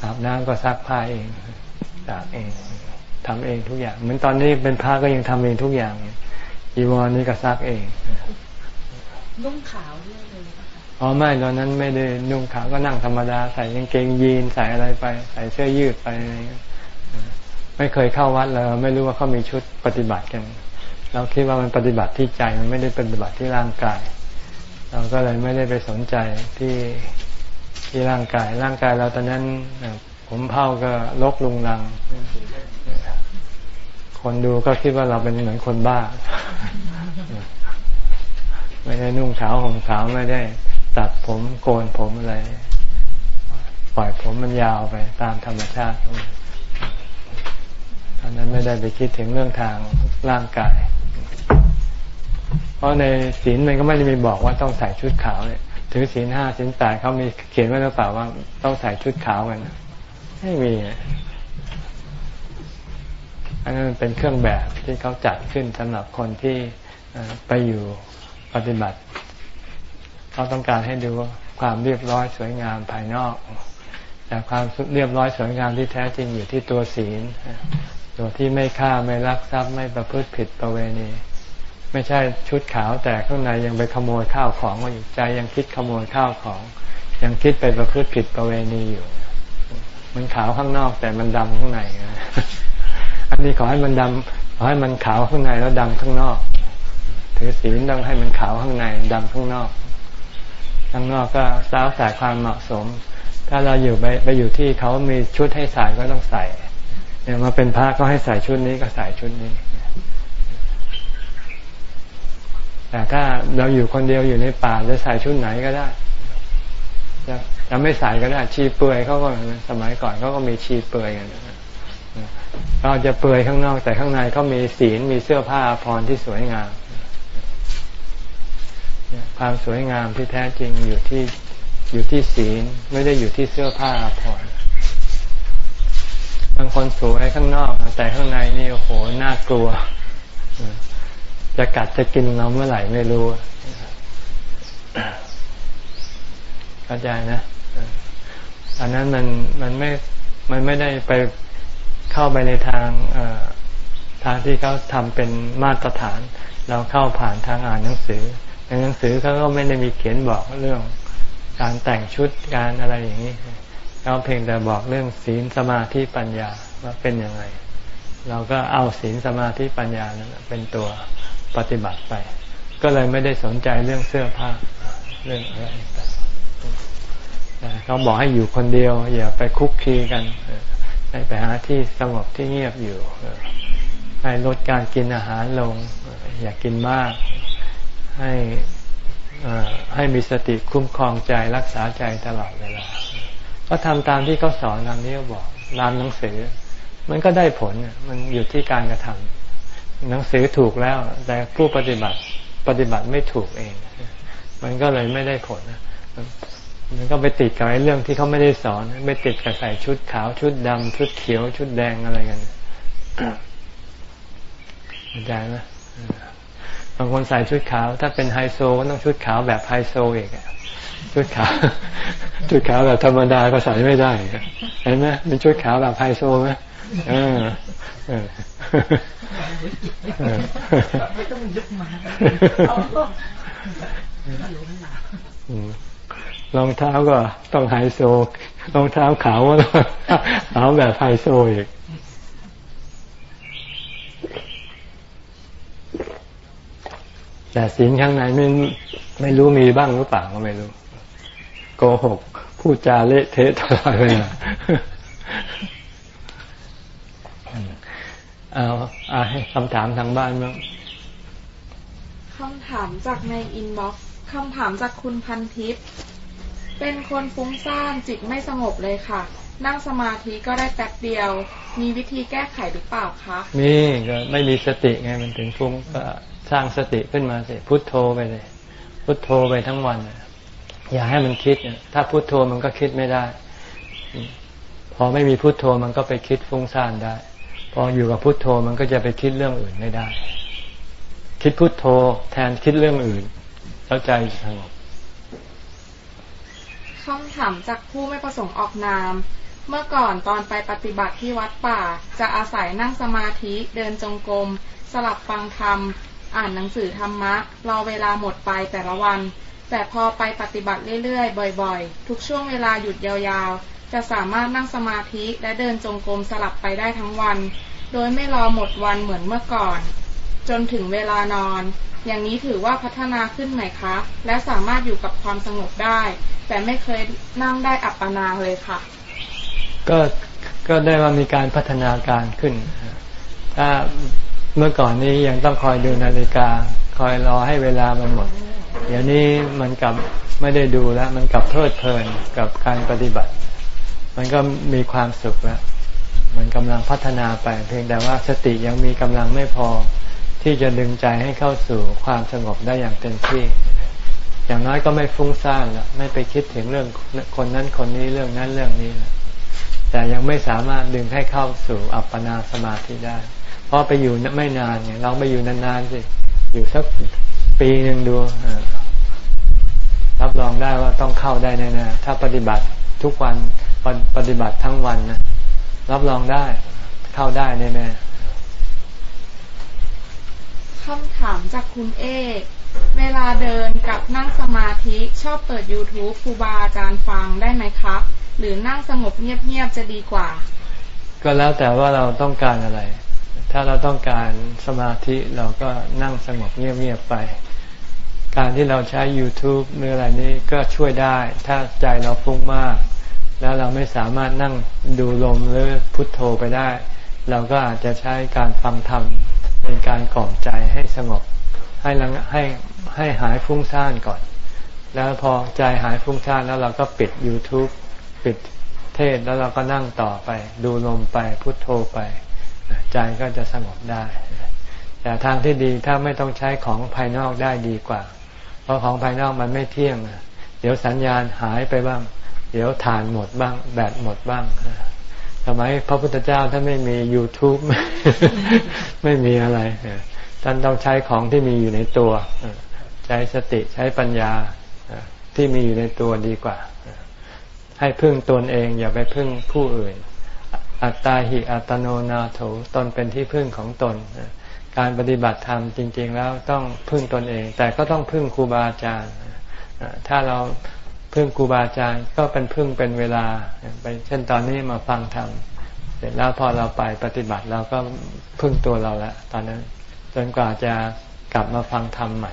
อาบน้ำก็ซักผ้าเองตากเองทำเองทุกอย่าง เหมือนตอนนี้เป็นผ้าก็ยังทำเองทุกอย่างอีวอนนี่ก็ซักเองนุ่งขาวด้วยเลยนะคะ อ๋อไม่ตอนนั้นไม่ได้นุ่งขาวก็นั่งธรรมดา ใส่กางเกงยีนใส่อะไรไป ใส่เสื้อยืดไป ไม่เคยเข้าวัดเลยไม่รู้ว่าเขามีชุดปฏิบัติกัน เราคิดว่ามันปฏิบัติที่ใจมันไม่ได้ปฏิบัติที่ร่างกาย เราก็เลยไม่ได้ไปสนใจที่ที่ร่างกาย ร่างกายเราตอนนั้นผมเผาก็ลกลุงลัง คนดูก็คิดว่าเราเป็นเหมือนคนบ้า ไม่ได้นุ่งขาวห่มขาวไม่ได้ ตัดผมโกนผมอะไร ปล่อยผมมันยาวไปตามธรรมชาติอันตอนนั้นไม่ได้ไปคิดถึงเรื่องทางร่างกาย เพราะในศีลมันก็ไม่ได้มีบอกว่าต้องใส่ชุดขาวเนี่ยถึงศีลห้าศีลแปดเขามีเขียนไว้หรือเปล่าว่าต้องใส่ชุดขาวกันไม่มีอะอันนั้นเป็นเครื่องแบบที่เขาจัดขึ้นสำหรับคนที่ไปอยู่ปฏิบัติ เขาต้องการให้ดูความเรียบร้อยสวยงามภายนอก แต่ความเรียบร้อยสวยงามที่แท้จริงอยู่ที่ตัวศีล ตัวที่ไม่ฆ่าไม่ลักทรัพย์ไม่ประพฤติผิดประเวณี ไม่ใช่ชุดขาวแต่ข้างในยังไปขโมยข้าวของอยู่ใจยังคิดขโมยข้าวของ ยังคิดไปประพฤติผิดประเวณีอยู่ มันขาวข้างนอกแต่มันดำข้างในอันนี้ขอให้มันดำขอให้มันขาวข้างในแล้วดำข้างนอก ถือศีลต้องให้มันขาวข้างในดำข้างนอก ข้างนอกก็แล้วแต่ความเหมาะสม ถ้าเราอยู่ไปไปอยู่ที่เขามีชุดให้ใส่ก็ต้องใส่เนี่ยมาเป็นพระก็ให้ใส่ชุดนี้ก็ใส่ชุดนี้ แต่ถ้าเราอยู่คนเดียวอยู่ในป่าจะใส่ชุดไหนก็ได้จะจะไม่ใส่ก็ได้ชีเปลือยเขาก็สมัยก่อนเขาก็มีชีเปลือยกันก็จะเปลือยข้างนอกแต่ข้างในเขามีศีลมีเสื้อผ้าพรที่สวยงาม ความสวยงามที่แท้จริงอยู่ที่อยู่ที่ศีลไม่ได้อยู่ที่เสื้อผ้าผ่อนบางคนสวยข้างนอก แต่ข้างในนี่โอ้โหน่ากลัว จะกัดจะกินเราเมื่อไหร่ไม่รู้เข้าใจนะอันนั้นมันมันไม่มันไม่ได้ไปเข้าไปในทางทางที่เขาทำเป็นมาตรฐาน เราเข้าผ่านทางอ่านหนังสือ หนังสือเขาก็ไม่ได้มีเขียนบอกเรื่อง การแต่งชุดการอะไรอย่างนี้เขาเพียงแต่บอกเรื่องศีลสมาธิปัญญาว่าเป็นยังไง เราก็เอาศีลสมาธิปัญญานั้นเป็นตัวปฏิบัติไป ก็เลยไม่ได้สนใจเรื่องเสื้อผ้าเรื่องอะไรต่างเขาบอกให้อยู่คนเดียว อย่าไปคุกคีกันให้ไปหาที่สงบที่เงียบอยู่ให้ลดการกินอาหารลง อย่ากกินมาก ให้ให้มีสติคุ้มครองใจรักษาใจตลอดเวลา ก็ทำตามที่เขาสอนตามที่เขาบอกรามหนังสือ มันก็ได้ผลมันอยู่ที่การกระทำหนังสือถูกแล้ว แต่ผู้ปฏิบัติปฏิบัติไม่ถูกเอง มันก็เลยไม่ได้ผลมันก็ไปติดกับไอ้เรื่องที่เขาไม่ได้สอนไม่ติดกับใส่ชุดขาวชุดดำชุดเขียวชุดแดงอะไรกันเข้าใจไหม บางคนใส่ชุดขาว ถ้าเป็นไฮโซก็ต้องชุดขาวแบบไฮโซอีกชุดขาวชุดขาวแบบธรรมดาก็ใส่ไม่ได้เห็นไหมเป็นชุดขาวแบบไฮโซไหมเออไม่ต้องยกมารองเท้าก็ต้องไฮโซรองเท้าขาวก็ขาวแบบไฮโซอีก แต่ศีลข้างในไม่ไม่รู้มีบ้างหรือเปล่าก็ไม่รู้ โกหกพูดจาเละเทะตลอดเลยเอาเอาให้คำถามทางบ้านบ้างคำถามจากใน inbox คำถามจากคุณพันทิพย์เป็นคนฟุ้งซ่านจิตไม่สงบเลยค่ะ นั่งสมาธิก็ได้แป๊บเดียว มีวิธีแก้ไขหรือเปล่าคะมีก็ไม่มีสติไงมันถึงฟุ้งก็ สร้างสติขึ้นมาสิพุโทโธไปเลย พุโทโธไปทั้งวันอย่าให้มันคิดถ้าพุโทโธมันก็คิดไม่ได้ พอไม่มีพุโทโธมันก็ไปคิดฟุ้งซ่านได้ พออยู่กับพุโทโธมันก็จะไปคิดเรื่องอื่นไม่ได้ คิดพุโทโธแทนคิดเรื่องอื่น แล้วใจสงบคำถามจากผู้ไม่ประสงค์ออกนาม เมื่อก่อนตอนไปปฏิบัติที่วัดป่า จะอาศัยนั่งสมาธิเดินจงกรมสลับฟังธรรม อ่านหนังสือธรรมะรอเวลาหมดไปแต่ละวัน แต่พอไปปฏิบัติเรื่อยๆ บ่อยๆ ทุกช่วงเวลาหยุดยาวๆ จะสามารถนั่งสมาธิและเดินจงกรมสลับไปได้ทั้งวัน โดยไม่รอหมดวันเหมือนเมื่อก่อน จนถึงเวลานอน อย่างนี้ถือว่าพัฒนาขึ้นไหมคะ และสามารถอยู่กับความสงบได้ แต่ไม่เคยนั่งได้อัปปนาเลยค่ะ ก็ก็ได้ว่ามีการพัฒนาการขึ้น ถ้า เมื่อก่อนนี้ยังต้องคอยดูนาฬิกา คอยรอให้เวลามันหมด เดี๋ยวนี้มันกลับไม่ได้ดูแล้ว มันกลับเพลิดเพลินกับการปฏิบัติ มันก็มีความสุขแล้ว มันกำลังพัฒนาไป เพียงแต่ว่าสติยังมีกำลังไม่พอ ที่จะดึงใจให้เข้าสู่ความสงบได้อย่างเต็มที่ อย่างน้อยก็ไม่ฟุ้งซ่านแล้วไม่ไปคิดถึงเรื่องคนนั้นคนนี้เรื่องนั้นเรื่องนี้แต่ยังไม่สามารถดึงให้เข้าสู่อัปปนาสมาธิได้ ราะไปอยู่ไม่นานไงเราไปอยู่นานๆสิอยู่สักปีหนึ่งดูรับรองได้ว่าต้องเข้าได้แน่ๆถ้าปฏิบัติทุกวันปฏิบัติทั้งวันนะรับรองได้ เข้าได้แน่ๆคำถามจากคุณเอกเวลาเดินกับนั่งสมาธิชอบเปิด YouTube ครูบาอาจารย์ฟังได้ไหมครับ หรือนั่งสงบเงียบๆจะดีกว่า ก็แล้วแต่ว่าเราต้องการอะไร ถ้าเราต้องการสมาธิเราก็นั่งสงบเงียบๆไป การที่เราใช้ YouTube หรืออะไรนี้ก็ช่วยได้ ถ้าใจเราฟุ้งมาก แล้วเราไม่สามารถนั่งดูลมหรือพุทโธไปได้ เราก็อาจจะใช้การฟังธรรมเป็นการกล่อมใจให้สงบ ให้ลังให้ให้หายฟุ้งซ่านก่อน แล้วพอใจหายฟุ้งซ่านแล้วเราก็ปิด YouTube ปิดเทศแล้วเราก็นั่งต่อไป ดูลมไปพุทโธไป ใจก็จะสงบได้ แต่ทางที่ดีถ้าไม่ต้องใช้ของภายนอกได้ดีกว่า เพราะของภายนอกมันไม่เที่ยง เดี๋ยวสัญญาณหายไปบ้าง เดี๋ยวฐานหมดบ้าง แบตหมดบ้างทำไมพระพุทธเจ้าถ้าไม่มี YouTube ไม่มีอะไร ท่านต้องใช้ของที่มีอยู่ในตัว ใช้สติใช้ปัญญาที่มีอยู่ในตัวดีกว่า ให้พึ่งตนเองอย่าไปพึ่งผู้อื่น อัตตาหิอัตโนนาโถตนเป็นที่พึ่งของตน การปฏิบัติธรรมจริง ๆ แล้วต้องพึ่งตนเอง แต่ก็ต้องพึ่งครูบาอาจารย์ ถ้าเราพึ่งครูบาอาจารย์ก็เป็นพึ่งเป็นเวลาไปเช่นตอนนี้มาฟังธรรมเสร็จแล้วพอเราไปปฏิบัติเราก็พึ่งตัวเราแล้วตอนนั้นจนกว่าจะกลับมาฟังธรรมใหม่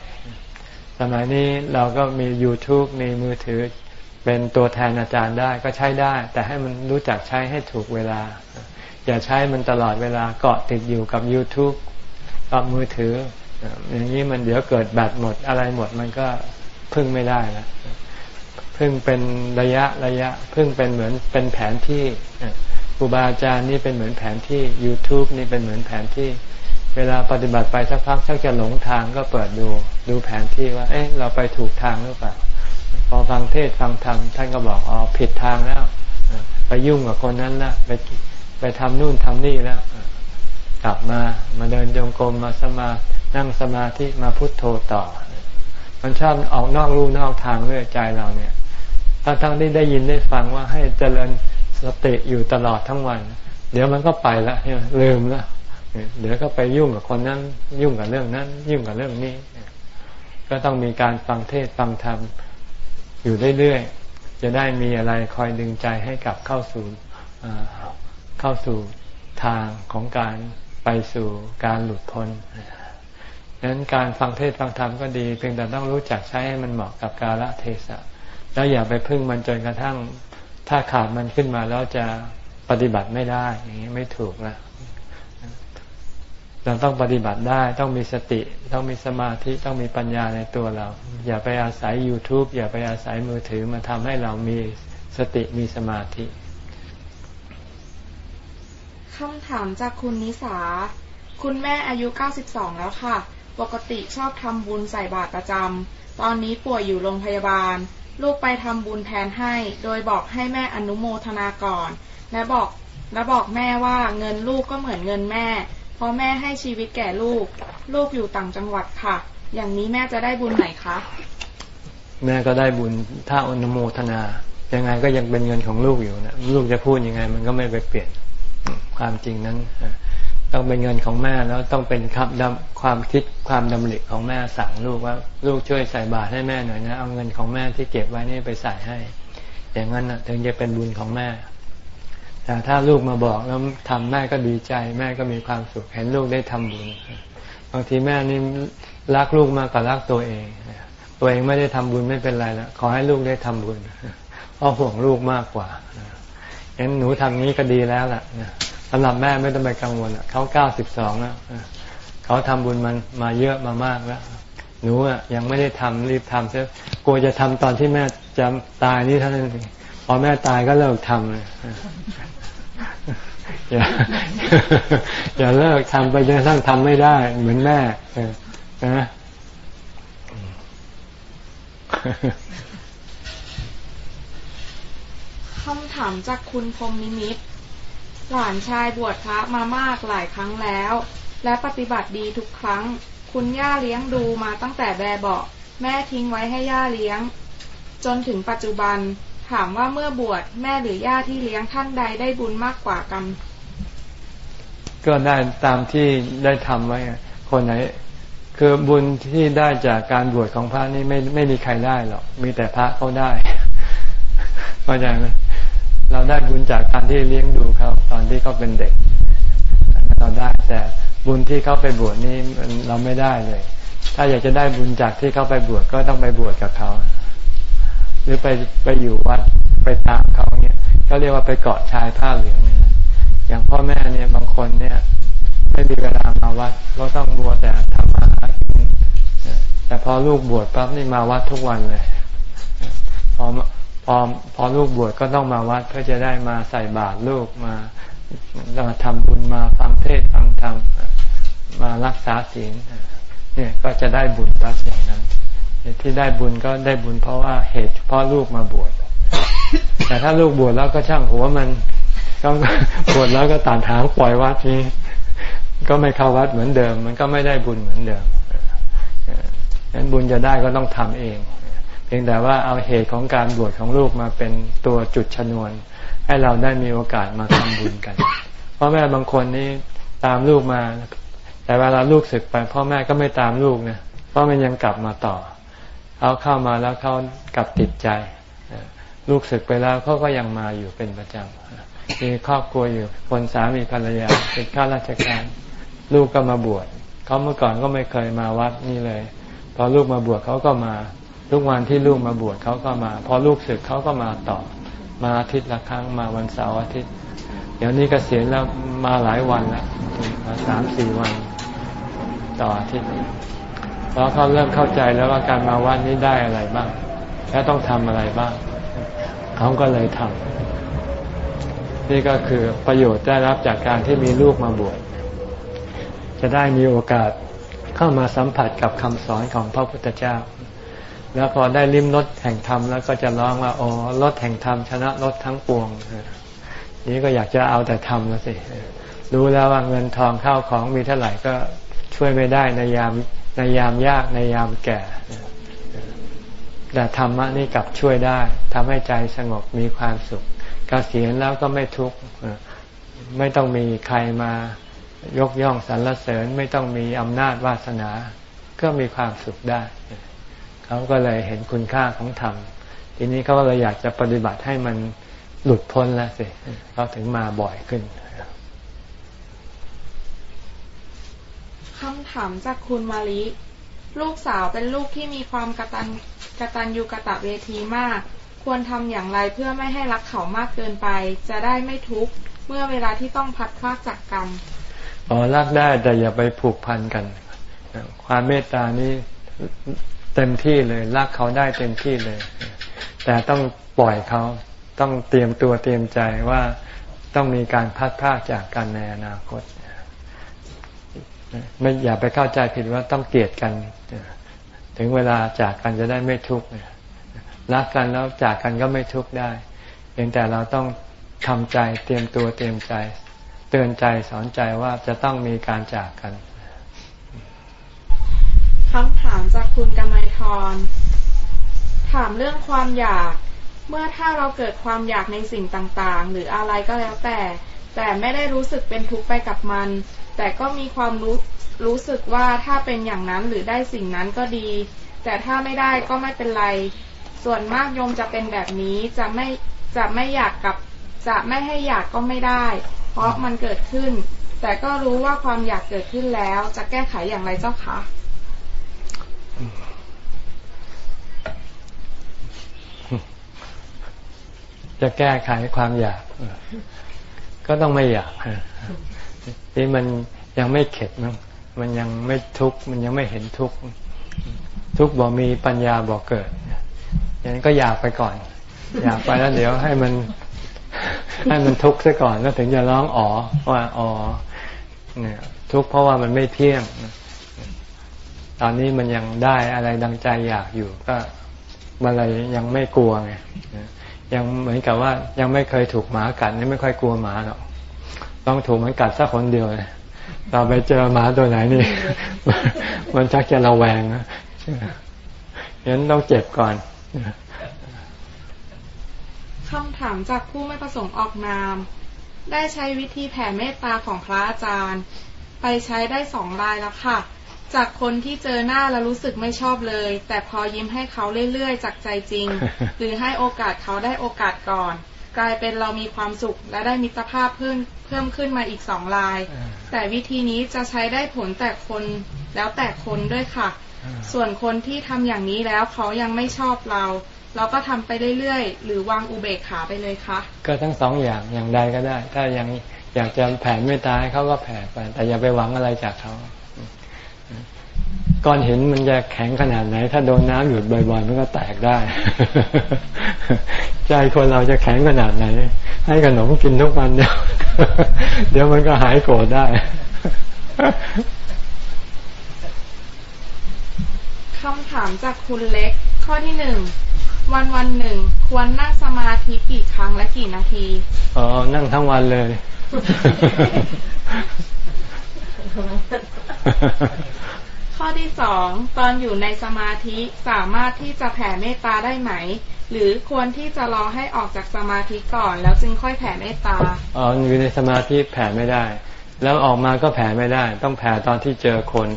สมัยนี้เราก็มี YouTube มีมือถือ เป็นตัวแทนอาจารย์ได้ก็ใช้ได้ แต่ให้มันรู้จักใช้ให้ถูกเวลา อย่าใช้มันตลอดเวลาเกาะติดอยู่กับ YouTube กับมือถือ อย่างนี้มันเดี๋ยวเกิดแบตหมดอะไรหมดมันก็พึ่งไม่ได้แล้วพึ่งเป็นระยะระยะ พึ่งเป็นเหมือนเป็นแผนที่ครูบาอาจารย์นี่เป็นเหมือนแผนที่ YouTube นี่เป็นเหมือนแผนที่ เวลาปฏิบัติไปสักพักชักจะหลงทางก็เปิดดู ดูแผนที่ว่า เอ๊ะเราไปถูกทางหรือเปล่า พอฟังเทศฟังธรรมท่านก็บอกอ๋อผิดทางแล้วไปยุ่งกับคนนั้นละไปไปทำนู่นทำนี่แล้ว กลับมามาเดินจงกรมมาสมานั่งสมาธิมาพุทโธต่อ มันชอบออกนอกรูนอกทางเรื่อยใจเราเนี่ยถ้าทั้งที่ได้ยินได้ฟังว่าให้เจริญสติอยู่ตลอดทั้งวัน เดี๋ยวมันก็ไปละลืมละเดี๋ยวก็ไปยุ่งกับคนนั้น ยุ่งกับเรื่องนั้น ยุ่งกับเรื่องนี้ ก็ต้องมีการฟังเทศฟังธรรม อยู่เรื่อยๆ จะได้มีอะไรคอยดึงใจให้กลับเข้าสู่เข้าสู่ทางของการไปสู่การหลุดพ้นดังนั้นการฟังเทศฟังธรรมก็ดี เพียงแต่ต้องรู้จักใช้ให้มันเหมาะกับกาลเทศะ แล้วอย่าไปพึ่งมันจนกระทั่งถ้าขาดมันขึ้นมาแล้วจะปฏิบัติไม่ได้อย่างนี้ไม่ถูกนะ เราต้องปฏิบัติได้ต้องมีสติ ต้องมีสมาธิต้องมีปัญญาในตัวเรา อย่าไปอาศัย YouTube อย่าไปอาศัยมือถือมาทำให้เรามีสติมีสมาธิคำถามจากคุณนิสา คุณแม่อายุ 92 แล้วค่ะ ปกติชอบทำบุญใส่บาตรประจำ ตอนนี้ป่วยอยู่โรงพยาบาล ลูกไปทำบุญแทนให้ โดยบอกให้แม่อนุโมทนาก่อน และบอกและบอกแม่ว่าเงินลูกก็เหมือนเงินแม่ พราะแม่ให้ชีวิตแก่ลูก ลูกอยู่ต่างจังหวัดค่ะ อย่างนี้แม่จะได้บุญไหนคะ แม่ก็ได้บุญถ้าอนุโมทนา ยังไงก็ยังเป็นเงินของลูกอยู่นะลูกจะพูดยังไง มันก็ไม่ไปเปลี่ยนความจริงนั้นต้องเป็นเงินของแม่แล้วต้องเป็นคำความคิดความดำริของแม่สั่งลูกว่า ลูกช่วยใส่บาตรให้แม่หน่อยนะ เอาเงินของแม่ที่เก็บไว้นี่ไปใส่ให้ อย่างนั้นถึงจะเป็นบุญของแม่ แต่ถ้าลูกมาบอกแล้วทำแม่ก็ดีใจ แม่ก็มีความสุข เห็นลูกได้ทำบุญบางทีแม่นี่รักลูกมากกว่ารักตัวเอง ตัวเองไม่ได้ทำบุญไม่เป็นไรล้วขอให้ลูกได้ทำบุญเพราะห่วงลูกมากกว่าเห็นหนูทำนี้ก็ดีแล้วล่ะสำหรับแม่ไม่ต้องไปกังวลเขาเก้าสิบสองแล้วเขาทำบุญมันมาเยอะมามากแล้วหนูอะยังไม่ได้ทำรีบทำเสียกลัวจะทำตอนที่แม่จะตายนี่เท่านั้นเอง อแม่ตายก็เลิกทำเลยอย่าอย่าเลิกทำไปจนกระทั่งทำไม่ได้ เหมือนแม่นะคำถามจากคุณพรมนิมิตหลานชายบวชพระมามากหลายครั้งแล้ว และปฏิบัติดีทุกครั้ง คุณย่าเลี้ยงดูมาตั้งแต่แบบเบาะแม่ทิ้งไว้ให้ย่าเลี้ยง จนถึงปัจจุบัน ถามว่าเมื่อบวชแม่หรือย่าที่เลี้ยงท่านใดได้บุญมากกว่ากัน ก็ได้ตามที่ได้ทำไว้ คนไหน คือบุญที่ได้จากการบวชของพระนี่ไม่ไม่มีใครได้หรอก มีแต่พระเขาได้เข้าใจไหมเราได้บุญจากการที่เลี้ยงดูเขาตอนที่เขาเป็นเด็ก เราได้แต่บุญที่เขาไปบวชนี่เราไม่ได้เลย ถ้าอยากจะได้บุญจากที่เขาไปบวชก็ต้องไปบวชกับเขา รือไปไปอยู่วัดไปตามเขาเนี่ยก็เรียกว่าไปเกาะชายผ้าเหลืองเนี่ยอย่างพ่อแม่เนี่ยบางคนเนี่ย ไม่มีเวลามาวัดก็ต้องบวชแต่ทำมาหากินแต่พอลูกบวชปั๊บนี่มาวัดทุกวันเลยพอพอพอลูกบวชก็ต้องมาวัดเพื่อจะได้มาใส่บาตรลูกมามาทำบุญมาฟังเทศฟังธรรมมารักษาศีลเนี่ยก็จะได้บุญปั๊บอย่างนั้น ที่ได้บุญก็ได้บุญเพราะว่าเหตุเพราะลูกมาบวชแต่ถ้าลูกบวชแล้วก็ช่างหัวมันก็บวชแล้วก็ตัดหางปล่อยวัดนี้ก็ไม่เข้าวัดเหมือนเดิม มันก็ไม่ได้บุญเหมือนเดิมนั้นบุญจะได้ก็ต้องทำเอง เพียงแต่ว่าเอาเหตุของการบวชของลูกมาเป็นตัวจุดชนวน ให้เราได้มีโอกาสมาทำบุญกัน เพราะแม่บางคนนี่ตามลูกมา แต่เวลาลูกศึกไปพ่อแม่ก็ไม่ตามลูกนะเพราะมันยังกลับมาต่อ เขาเข้ามาแล้วเขากลับติดใจ ลูกศึกไปแล้วเขาก็ยังมาอยู่เป็นประจำมีครอบครัวอยู่คนสามีภรรยาเป็นข้าราชการ ลูกก็มาบวชเขาเมื่อก่อนก็ไม่เคยมาวัดนี่เลย พอลูกมาบวชเขาก็มาทุกวันที่ลูกมาบวชเขาก็มา พอลูกศึกเขาก็มาต่อ มาอาทิตย์ละครั้งมาวันเสาร์อาทิตย์ เดี๋ยวนี้กเกษียณแล้วมาหลายวันแล้วมาสามสี่วัน ต่ออาทิตย์ พราะเขาเริ่มเข้าใจแล้วว่าการมาวัดนี้ได้อะไรบ้าง และต้องทำอะไรบ้าง เขาก็เลยทำนี่ก็คือประโยชน์ได้รับจากการที่มีลูกมาบวชจะได้มีโอกาสเข้ามาสัมผัสกับคำสอนของพระพุทธเจ้า แล้วพอได้ลิ้มรสแห่งธรรมแล้วก็จะร้องว่าอ๋อรสแห่งธรรมชนะรสทั้งปวงนี้ก็อยากจะเอาแต่ธรรมแล้วสิรู้แล้วว่าเงินทองเข้าของมีเท่าไหร่ก็ช่วยไม่ได้ในยาม ในยามยากในยามแก่ แต่ธรรมะนี่กลับช่วยได้ทำให้ใจสงบมีความสุขกเกษียณแล้วก็ไม่ทุกข์ไม่ต้องมีใครมายกย่องสรรเสริญ ไม่ต้องมีอำนาจวาสนา ก็มีความสุขได้ เขาก็เลยเห็นคุณค่าของธรรม ทีนี้เขาก็เลยอยากจะปฏิบัติให้มันหลุดพ้นแล้วสิเขาถึงมาบ่อยขึ้น คำถามจากคุณมาลิ ลูกสาวเป็นลูกที่มีความกตัญกตัญญูกระตะเวทีมาก ควรทำอย่างไรเพื่อไม่ให้รักเขามากเกินไป จะได้ไม่ทุกข์เมื่อเวลาที่ต้องพัดพลากจากกันอ๋อรักได้แต่อย่าไปผูกพันกัน ความเมตตานี้เต็มที่เลยรักเขาได้เต็มที่เลย แต่ต้องปล่อยเขาต้องเตรียมตัวเตรียมใจว่าต้องมีการพัดพลากจากกันในอนาคต ไม่อย่าไปเข้าใจผิดว่าต้องเกลียดกัน ถึงเวลาจากกันจะได้ไม่ทุกข์รักกันแล้วจากกันก็ไม่ทุกข์ได้เพียงแต่เราต้องทำใจเตรียมตัวเตรียมใจ เตือนใจสอนใจว่าจะต้องมีการจากกันคำถามจากคุณกำไมทรถามเรื่องความอยาก เมื่อถ้าเราเกิดความอยากในสิ่งต่างๆ หรืออะไรก็แล้วแต่ แต่ไม่ได้รู้สึกเป็นทุกข์ไปกับมัน แต่ก็มีความรู้รู้สึกว่าถ้าเป็นอย่างนั้นหรือได้สิ่งนั้นก็ดี แต่ถ้าไม่ได้ก็ไม่เป็นไร ส่วนมากโยมจะเป็นแบบนี้จะไม่จะไม่อยากกับ จะไม่ให้อยากก็ไม่ได้ เพราะมันเกิดขึ้น แต่ก็รู้ว่าความอยากเกิดขึ้นแล้ว จะแก้ไขอย่างไรเจ้าคะจะแก้ไขความอยาก ก็ต้องไม่อยาก นี่มันยังไม่เข็ดมั้งมันยังไม่ทุกข์มันยังไม่เห็นทุกข์ทุกข์บอกมีปัญญาบอกเกิดอย่างนั้นก็อยากไปก่อน อยากไปแล้วเดี๋ยวให้มัน ให้มันทุกข์ซะก่อนแล้วถึงจะร้องอ๋อว่าอ๋อเนี่ย ทุกข์เพราะว่ามันไม่เที่ยงตอนนี้มันยังได้อะไรดังใจอยากอยู่ก็มันเลยยังไม่กลัวไงยังเหมือนกับว่ายังไม่เคยถูกหมากัดนี่ไม่ค่อยกลัวหมาหรอก ต้องถูกมันกัดสักคนเดียวเลยเราไปเจอหมาตัวไหนนี่ มันชักจะระแวงนะงั้นต้องเจ็บก่อนคำถามจากผู้ไม่ประสงค์ออกนาม ได้ใช้วิธีแผ่เมตตาของพระอาจารย์ ไปใช้ได้สองรายแล้วค่ะ จากคนที่เจอหน้าแล้วรู้สึกไม่ชอบเลย แต่พอยิ้มให้เขาเรื่อยๆจากใจจริง หรือให้โอกาสเขาได้โอกาสก่อน กลายเป็นเรามีความสุข และได้มิตรภาพเพิ่มเพิ่มขึ้นมาอีกสองลาย แต่วิธีนี้จะใช้ได้ผลแต่คนแล้วแต่คนด้วยค่ะ ส่วนคนที่ทำอย่างนี้แล้วเขายังไม่ชอบเรา เราก็ทำไปเรื่อยๆ หรือวางอุเบกขาไปเลยคะก็ทั้งสองอย่างอย่างใดก็ได้ ถ้ายังอยากจะแผ่เมตตาให้เขาก็แผ่ไปแต่อย่าไปหวังอะไรจากเขา ก้อนหินมันจะแข็งขนาดไหน ถ้าโดนน้ำหยุดบ่อยๆ มันก็แตกได้ ใจคนเราจะแข็งขนาดไหน ให้ขนมกินทุกวันเดียวเดี๋ยวมันก็หายโกรธได้คำถามจากคุณเล็ก ข้อที่หนึ่งวันวันหนึ่งควรนั่งสมาธิกี่ครั้งและกี่นาทีอ๋อนั่งทั้งวันเลย ข้อที่สองตอนอยู่ในสมาธิสามารถที่จะแผ่เมตตาได้ไหม หรือควรที่จะรอให้ออกจากสมาธิก่อน แล้วจึงค่อยแผ่เมตตาอ๋ออยู่ในสมาธิแผ่ไม่ได้ แล้วออกมาก็แผ่ไม่ได้ ต้องแผ่ตอนที่เจอคน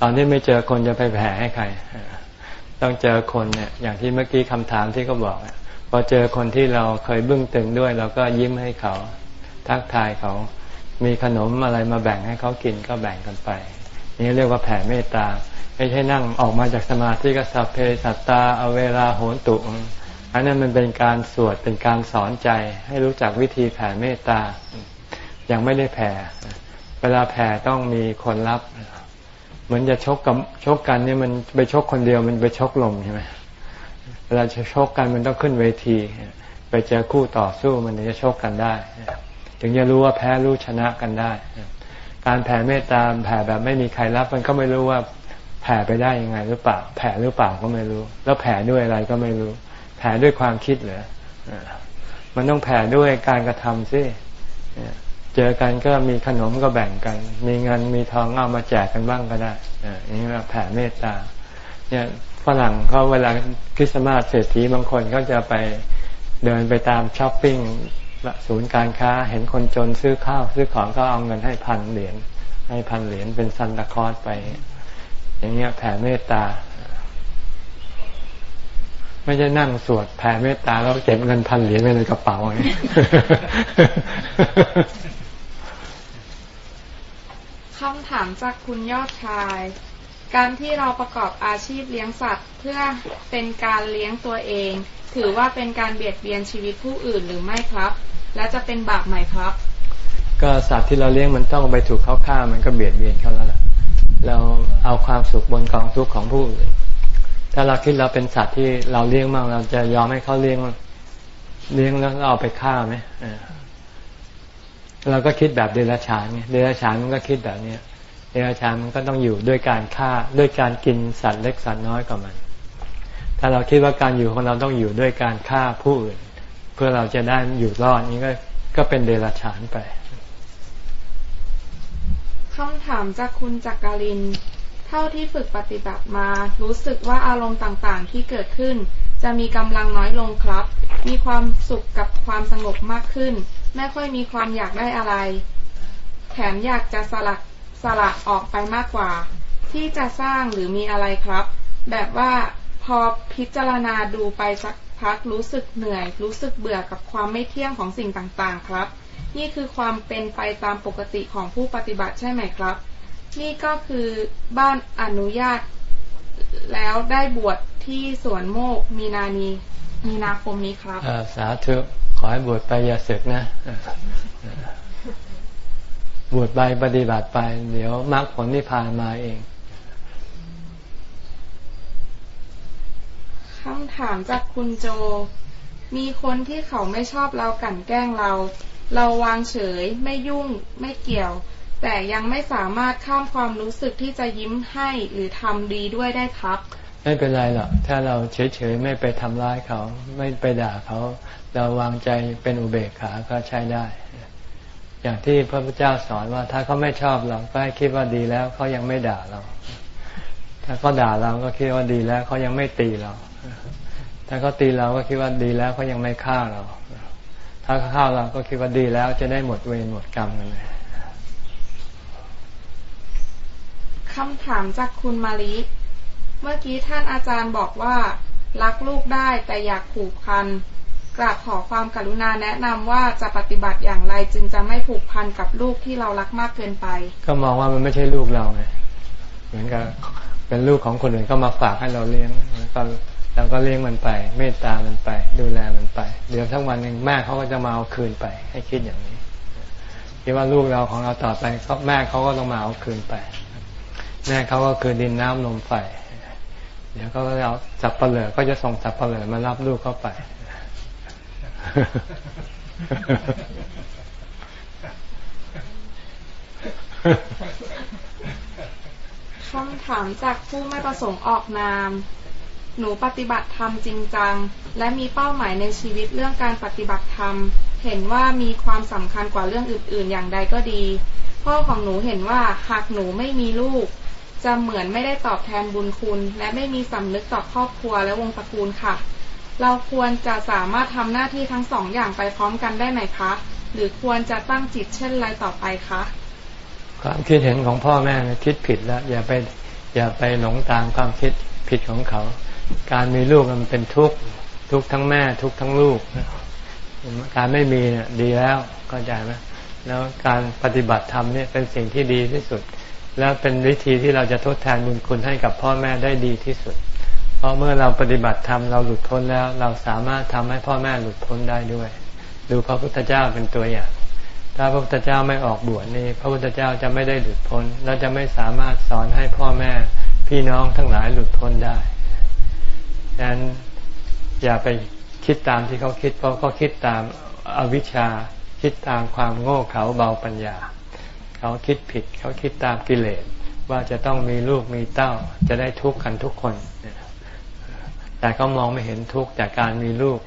ตอนที่ไม่เจอคนจะไปแผ่ให้ใคร ต้องเจอคนเนี่ยอย่างที่เมื่อกี้คำถามที่เขาบอกพอเจอคนที่เราเคยบึ้งตึงด้วยเราก็ยิ้มให้เขา ทักทายเขา มีขนมอะไรมาแบ่งให้เขากินก็แบ่งกันไป นี่เรียกว่าแผ่เมตตา ไม่ใช่นั่งออกมาจากสมาธิก็สัพเพสัตตาเอาเวลาโหนตุอันนั้นมันเป็นการสวดเป็นการสอนใจ ให้รู้จักวิธีแผ่เมตตา ยังไม่ได้แผ่ เวลาแผ่ต้องมีคนรับ เหมือนจะชกกับชกกันนี่มันไปชกคนเดียวมันไปชกลมใช่ไหมเวลาจะชกกันมันต้องขึ้นเวที ไปเจอคู่ต่อสู้มันถึงจะชกกันได้ ถึงจะรู้ว่าแพ้รู้ชนะกันได้ การแผ่เมตตาแผ่แบบไม่มีใครรับ มันก็ไม่รู้ว่าแผ่ไปได้ยังไง หรือเปล่า แผ่หรือเปล่าก็ไม่รู้ แล้วแผ่ด้วยอะไรก็ไม่รู้ แผ่ด้วยความคิดเหรอมันต้องแผ่ด้วยการกระทำสิเจอกันก็มีขนมก็แบ่งกัน มีเงินมีทองเอามาแจกกันบ้างก็ได้อย่างนี้ว่าแผ่เมตตา เนี่ยฝรั่งเขาเวลาคริสต์มาสเศรษฐีบางคนก็จะไปเดินไปตามช้อปปิ้ง ศูนย์การค้าเห็นคนจนซื้อข้าวซื้อของก็เอาเงินให้พันเหรียญให้พันเหรียญเป็นซันตาคอสไป อย่างเงี้ยแผ่เมตตา ไม่ใช่นั่งสวดแผ่เมตตาแล้วเก็บเงินพันเหรียญไว้ในกระเป๋าอย่างนี้คำถามจากคุณยอดชาย การที่เราประกอบอาชีพเลี้ยงสัตว์ เพื่อเป็นการเลี้ยงตัวเอง ถือว่าเป็นการเบียดเบียนชีวิตผู้อื่นหรือไม่ครับ และจะเป็นบาปไหมครับ ก็สัตว์ที่เราเลี้ยงมันต้องไปถูกเขาฆ่ามันก็เบียดเบียนเขาแล้วล่ะ เราเอาความสุขบนกองทุกข์ของผู้อื่นถ้าเราคิดเราเป็นสัตว์ที่เราเลี้ยงมากเราจะยอมให้เขาเลี้ยงเลี้ยงแล้วเราไปฆ่าไหมเราก็คิดแบบเดรัจฉานไงเดรัจฉานมันก็คิดแบบเนี้ยเดรัจฉานมันก็ต้องอยู่ด้วยการฆ่าด้วยการกินสัตว์เล็กสัตว์น้อยกว่ามัน ถ้าเราคิดว่าการอยู่ของเราต้องอยู่ด้วยการฆ่าผู้อื่น พื่อเราจะได้อยู่รอดนี้ก็ก็เป็นเดรัจฉานไปคำถามจากคุณจักริน เท่าที่ฝึกปฏิบัติมา รู้สึกว่าอารมณ์ต่างๆ ที่เกิดขึ้น จะมีกำลังน้อยลงครับ มีความสุขกับความสงบมากขึ้น ไม่ค่อยมีความอยากได้อะไร แถมอยากจะสลักสลักออกไปมากกว่า ที่จะสร้างหรือมีอะไรครับ แบบว่าพอพิจารณาดูไปสัก พักรู้สึกเหนื่อย รู้สึกเบื่อกับความไม่เที่ยงของสิ่งต่างๆ ครับ นี่คือความเป็นไปตามปกติของผู้ปฏิบัติใช่ไหมครับ นี่ก็คือบ้านอนุญาต แล้วได้บวชที่สวนโมกมีนานีมีนาคมนี้ครับสาธุขอให้บวชไปอย่าศึกนะบวชไปปฏิบัติไป เดี๋ยวมรรคผลนิพพานมาเอง คำถามจากคุณโจ มีคนที่เขาไม่ชอบเรากั่นแกล้งเรา เราวางเฉย ไม่ยุ่ง ไม่เกี่ยว แต่ยังไม่สามารถข้ามความรู้สึกที่จะยิ้มให้หรือทำดีด้วยได้ครับ ไม่เป็นไรหรอก ถ้าเราเฉยๆ ไม่ไปทำร้ายเขา ไม่ไปด่าเขา เราวางใจเป็นอุเบกขาก็ใช้ได้ อย่างที่พระพุทธเจ้าสอนว่าถ้าเขาไม่ชอบเราก็ให้คิดว่าดีแล้วเขายังไม่ด่าเราถ้าเขาด่าเราก็คิดว่าดีแล้วเขายังไม่ตีเรา ถ้าเขาตีเราก็คิดว่าดีแล้วเขายังไม่ฆ่าเรา ถ้าเขาฆ่าเราก็คิดว่าดีแล้วจะได้หมดเวรหมดกรรมกันเลยคำถามจากคุณมาลิเมื่อกี้ท่านอาจารย์บอกว่า รักลูกได้แต่อยากผูกพันกราบขอความกรุณาแนะนำว่าจะปฏิบัติอย่างไรจึงจะไม่ผูกพันกับลูกที่เรารักมากเกินไป ก็มองว่ามันไม่ใช่ลูกเราไงเหมือนกับเป็นลูกของคนอื่นก็มาฝากให้เราเลี้ยงแล้วก็ เราก็เลี้ยงมันไป เมตตามันไป ดูแลมันไป เดี๋ยวทั้งวันหนึ่งแม่เขาก็จะมาเอาคืนไป ให้คิดอย่างนี้คิดว่าลูกเราของเราต่อไปแม่เขาก็ต้องมาเอาคืนไป แม่เขาก็คือดินน้ำลมไฟเดี๋ยวก็เอาสับเปลือก็จะส่งสับเปลือมารับลูกเข้าไป คำถามจากผู้ไม่ประสงค์ออกนาม หนูปฏิบัติธรรมจริงจัง และมีเป้าหมายในชีวิตเรื่องการปฏิบัติธรรม เห็นว่ามีความสำคัญกว่าเรื่องอื่น ๆ อย่างใดก็ดี พ่อของหนูเห็นว่าหากหนูไม่มีลูก จะเหมือนไม่ได้ตอบแทนบุญคุณ และไม่มีสำนึกต่อครอบครัวและวงตระกูลค่ะ เราควรจะสามารถทำหน้าที่ทั้งสองอย่างไปพร้อมกันได้ไหมคะ หรือควรจะตั้งจิตเช่นไรต่อไปคะความคิดเห็นของพ่อแม่คิดผิดแล้วอย่าไปอย่าไปหลงตามความคิดผิดของเขา การมีลูกมันเป็นทุกข์ทุกข์ทั้งแม่ทุกข์ทั้งลูก การไม่มีเนี่ยดีแล้วเข้าใจไหมแล้วการปฏิบัติธรรมเนี่ยเป็นสิ่งที่ดีที่สุด แล้วเป็นวิธีที่เราจะทดแทนบุญคุณให้กับพ่อแม่ได้ดีที่สุด เพราะเมื่อเราปฏิบัติธรรมเราหลุดพ้นแล้ว เราสามารถทำให้พ่อแม่หลุดพ้นได้ด้วย ดูพระพุทธเจ้าเป็นตัวอย่างถ้าพระพุทธเจ้าไม่ออกบวชนี่พระพุทธเจ้าจะไม่ได้หลุดพ้น และจะไม่สามารถสอนให้พ่อแม่พี่น้องทั้งหลายหลุดพ้นได้ ดังนั้นอย่าไปคิดตามที่เขาคิด เพราะเขาคิดตามอวิชชาคิดตามความโง่เขลาเบาปัญญา เขาคิดผิด เขาคิดตามกิเลสว่าจะต้องมีลูกมีเต้า จะได้ทุกข์กันทุกคน แต่เขามองไม่เห็นทุกข์จากการมีลูก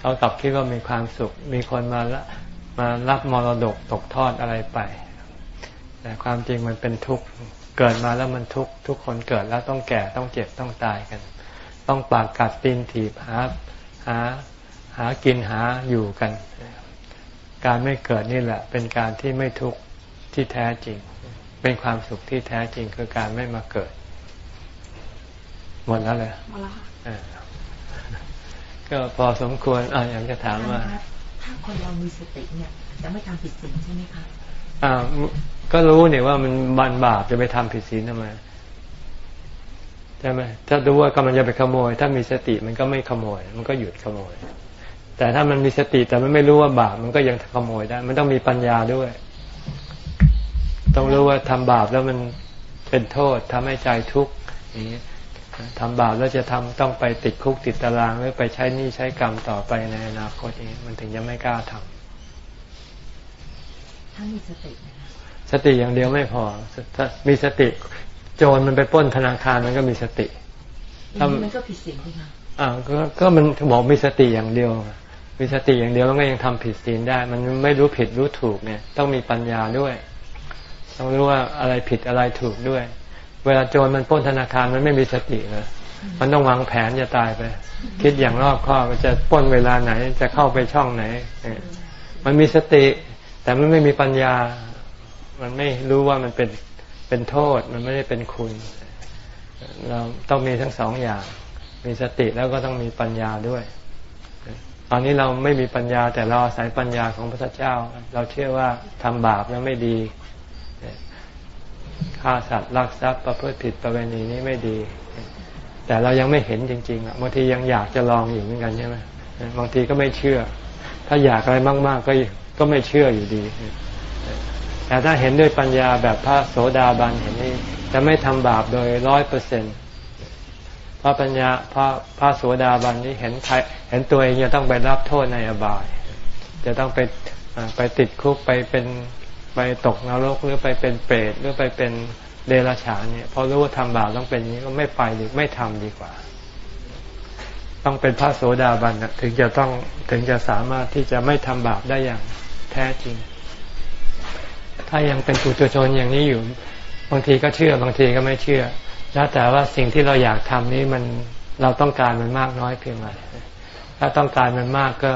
เขากลับคิดว่ามีความสุข มีคนมาละมารับมรดกตกทอดอะไรไป แต่ความจริงมันเป็นทุกข์ เกิดมาแล้วมันทุกข์ ทุกคนเกิดแล้วต้องแก่ต้องเจ็บต้องตายกัน ต้องปากกัดตีนถีบหาหาหากินหาอยู่กัน การไม่เกิดนี่แหละ เป็นการที่ไม่ทุกข์ที่แท้จริง เป็นความสุขที่แท้จริงคือการไม่มาเกิด หมดแล้วเลยหมดแล้วค่ะก็พอสมควรอ่าอยากจะถามว่า ถ้าคนเรามีสติเนี่ยจะไม่ทำผิดศีลใช่ไหมคะอ่าก็รู้เนี่ยว่ามันบันบาปจะไปทำผิดศีลทำไม ใช่ไหมถ้าดูว่ากำลังจะไปขโมย ถ้ามีสติมันก็ไม่ขโมย มันก็หยุดขโมย แต่ถ้ามันมีสติแต่มันไม่รู้ว่าบาปมันก็ยังขโมยได้ มันต้องมีปัญญาด้วย ต้องรู้ว่าทำบาปแล้วมันเป็นโทษทำให้ใจทุกข์อย่างนี้ทำบาปแล้วจะทำต้องไปติดคุกติดตารางหรือไปใช้หนี้ใช้กรรมต่อไปในอนาคตเองมันถึงจะไม่กล้าทำถ้ามีสติสติอย่างเดียวไม่พอถ้ามีสติ โจรมันไปป้นธนาคารมันก็มีสติทำมันก็ผิดศีลใช่ไหมอ่าก็ก็มันบอกมีสติอย่างเดียว มีสติอย่างเดียวมันก็ยังทำผิดศีลได้ มันไม่รู้ผิดรู้ถูกเนี่ย ต้องมีปัญญาด้วย ต้องรู้ว่าอะไรผิดอะไรถูกด้วย เวลาโจรมันป้นธนาคารมันไม่มีสตินะมันต้องวางแผนจะตายไป คิดอย่างรอบคอบจะป้นเวลาไหนจะเข้าไปช่องไหนมันมีสติ แต่มันไม่มีปัญญา มันไม่รู้ว่ามันเป็น เป็นโทษมันไม่ได้เป็นคุณ เราต้องมีทั้งสองอย่าง มีสติแล้วก็ต้องมีปัญญาด้วย ตอนนี้เราไม่มีปัญญาแต่เราอาศัยปัญญาของพระเจ้า เราเชื่อว่าทำบาปแล้วไม่ดีฆ่าสัตว์ลักทรัพย์ประพฤติผิดประเวณีนี้ไม่ดี แต่เรายังไม่เห็นจริงๆอะบางทียังอยากจะลองอยู่เหมือนกันใช่ไหมบางทีก็ไม่เชื่อ ถ้าอยากอะไรมาก ๆ ก็ก็ไม่เชื่ออยู่ดี แต่ถ้าเห็นด้วยปัญญาแบบพระโสดาบันเห็นนี่จะไม่ทำบาปโดยร้อยเปอร์เซ็นต์พระปัญญาพระพระโสดาบันนี้เห็นใครเห็นตัวเองจะต้องไปรับโทษในอบาย จะต้องไปไปติดคุกไปเป็นไปตกนรกหรือไปเป็นเปรตหรือไปเป็นเดรัจฉานเนี่ยพอรู้ว่าทำบาปต้องเป็นนี้ก็ไม่ไปหรือไม่ทำดีกว่า ต้องเป็นพระโสดาบันถึงจะต้องถึงจะสามารถที่จะไม่ทำบาปได้อย่างแท้จริง ถ้ายังเป็นปุถุชนอย่างนี้อยู่ บางทีก็เชื่อบางทีก็ไม่เชื่อ แล้วแต่ว่าสิ่งที่เราอยากทำนี้มันเราต้องการมันมากน้อยเพียงไรถ้าต้องการมันมากก็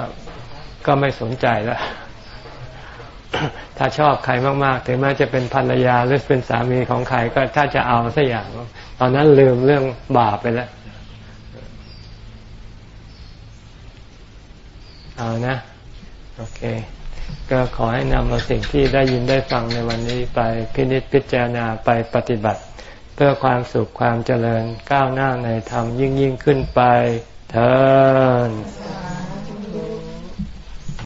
ก็ไม่สนใจแล้วถ้าชอบใครมากๆ ถึงแม้จะเป็นภรรยาหรือเป็นสามีของใครก็ถ้าจะเอาสักอย่าง ตอนนั้นลืมเรื่องบาปไปแล้วเอานะ โอเค ก็ขอให้นำเอาสิ่งที่ได้ยินได้ฟังในวันนี้ไปพินิจพิจารณาไปปฏิบัติ เพื่อความสุขความเจริญก้าวหน้าในธรรมยิ่งยิ่งขึ้นไปเถิด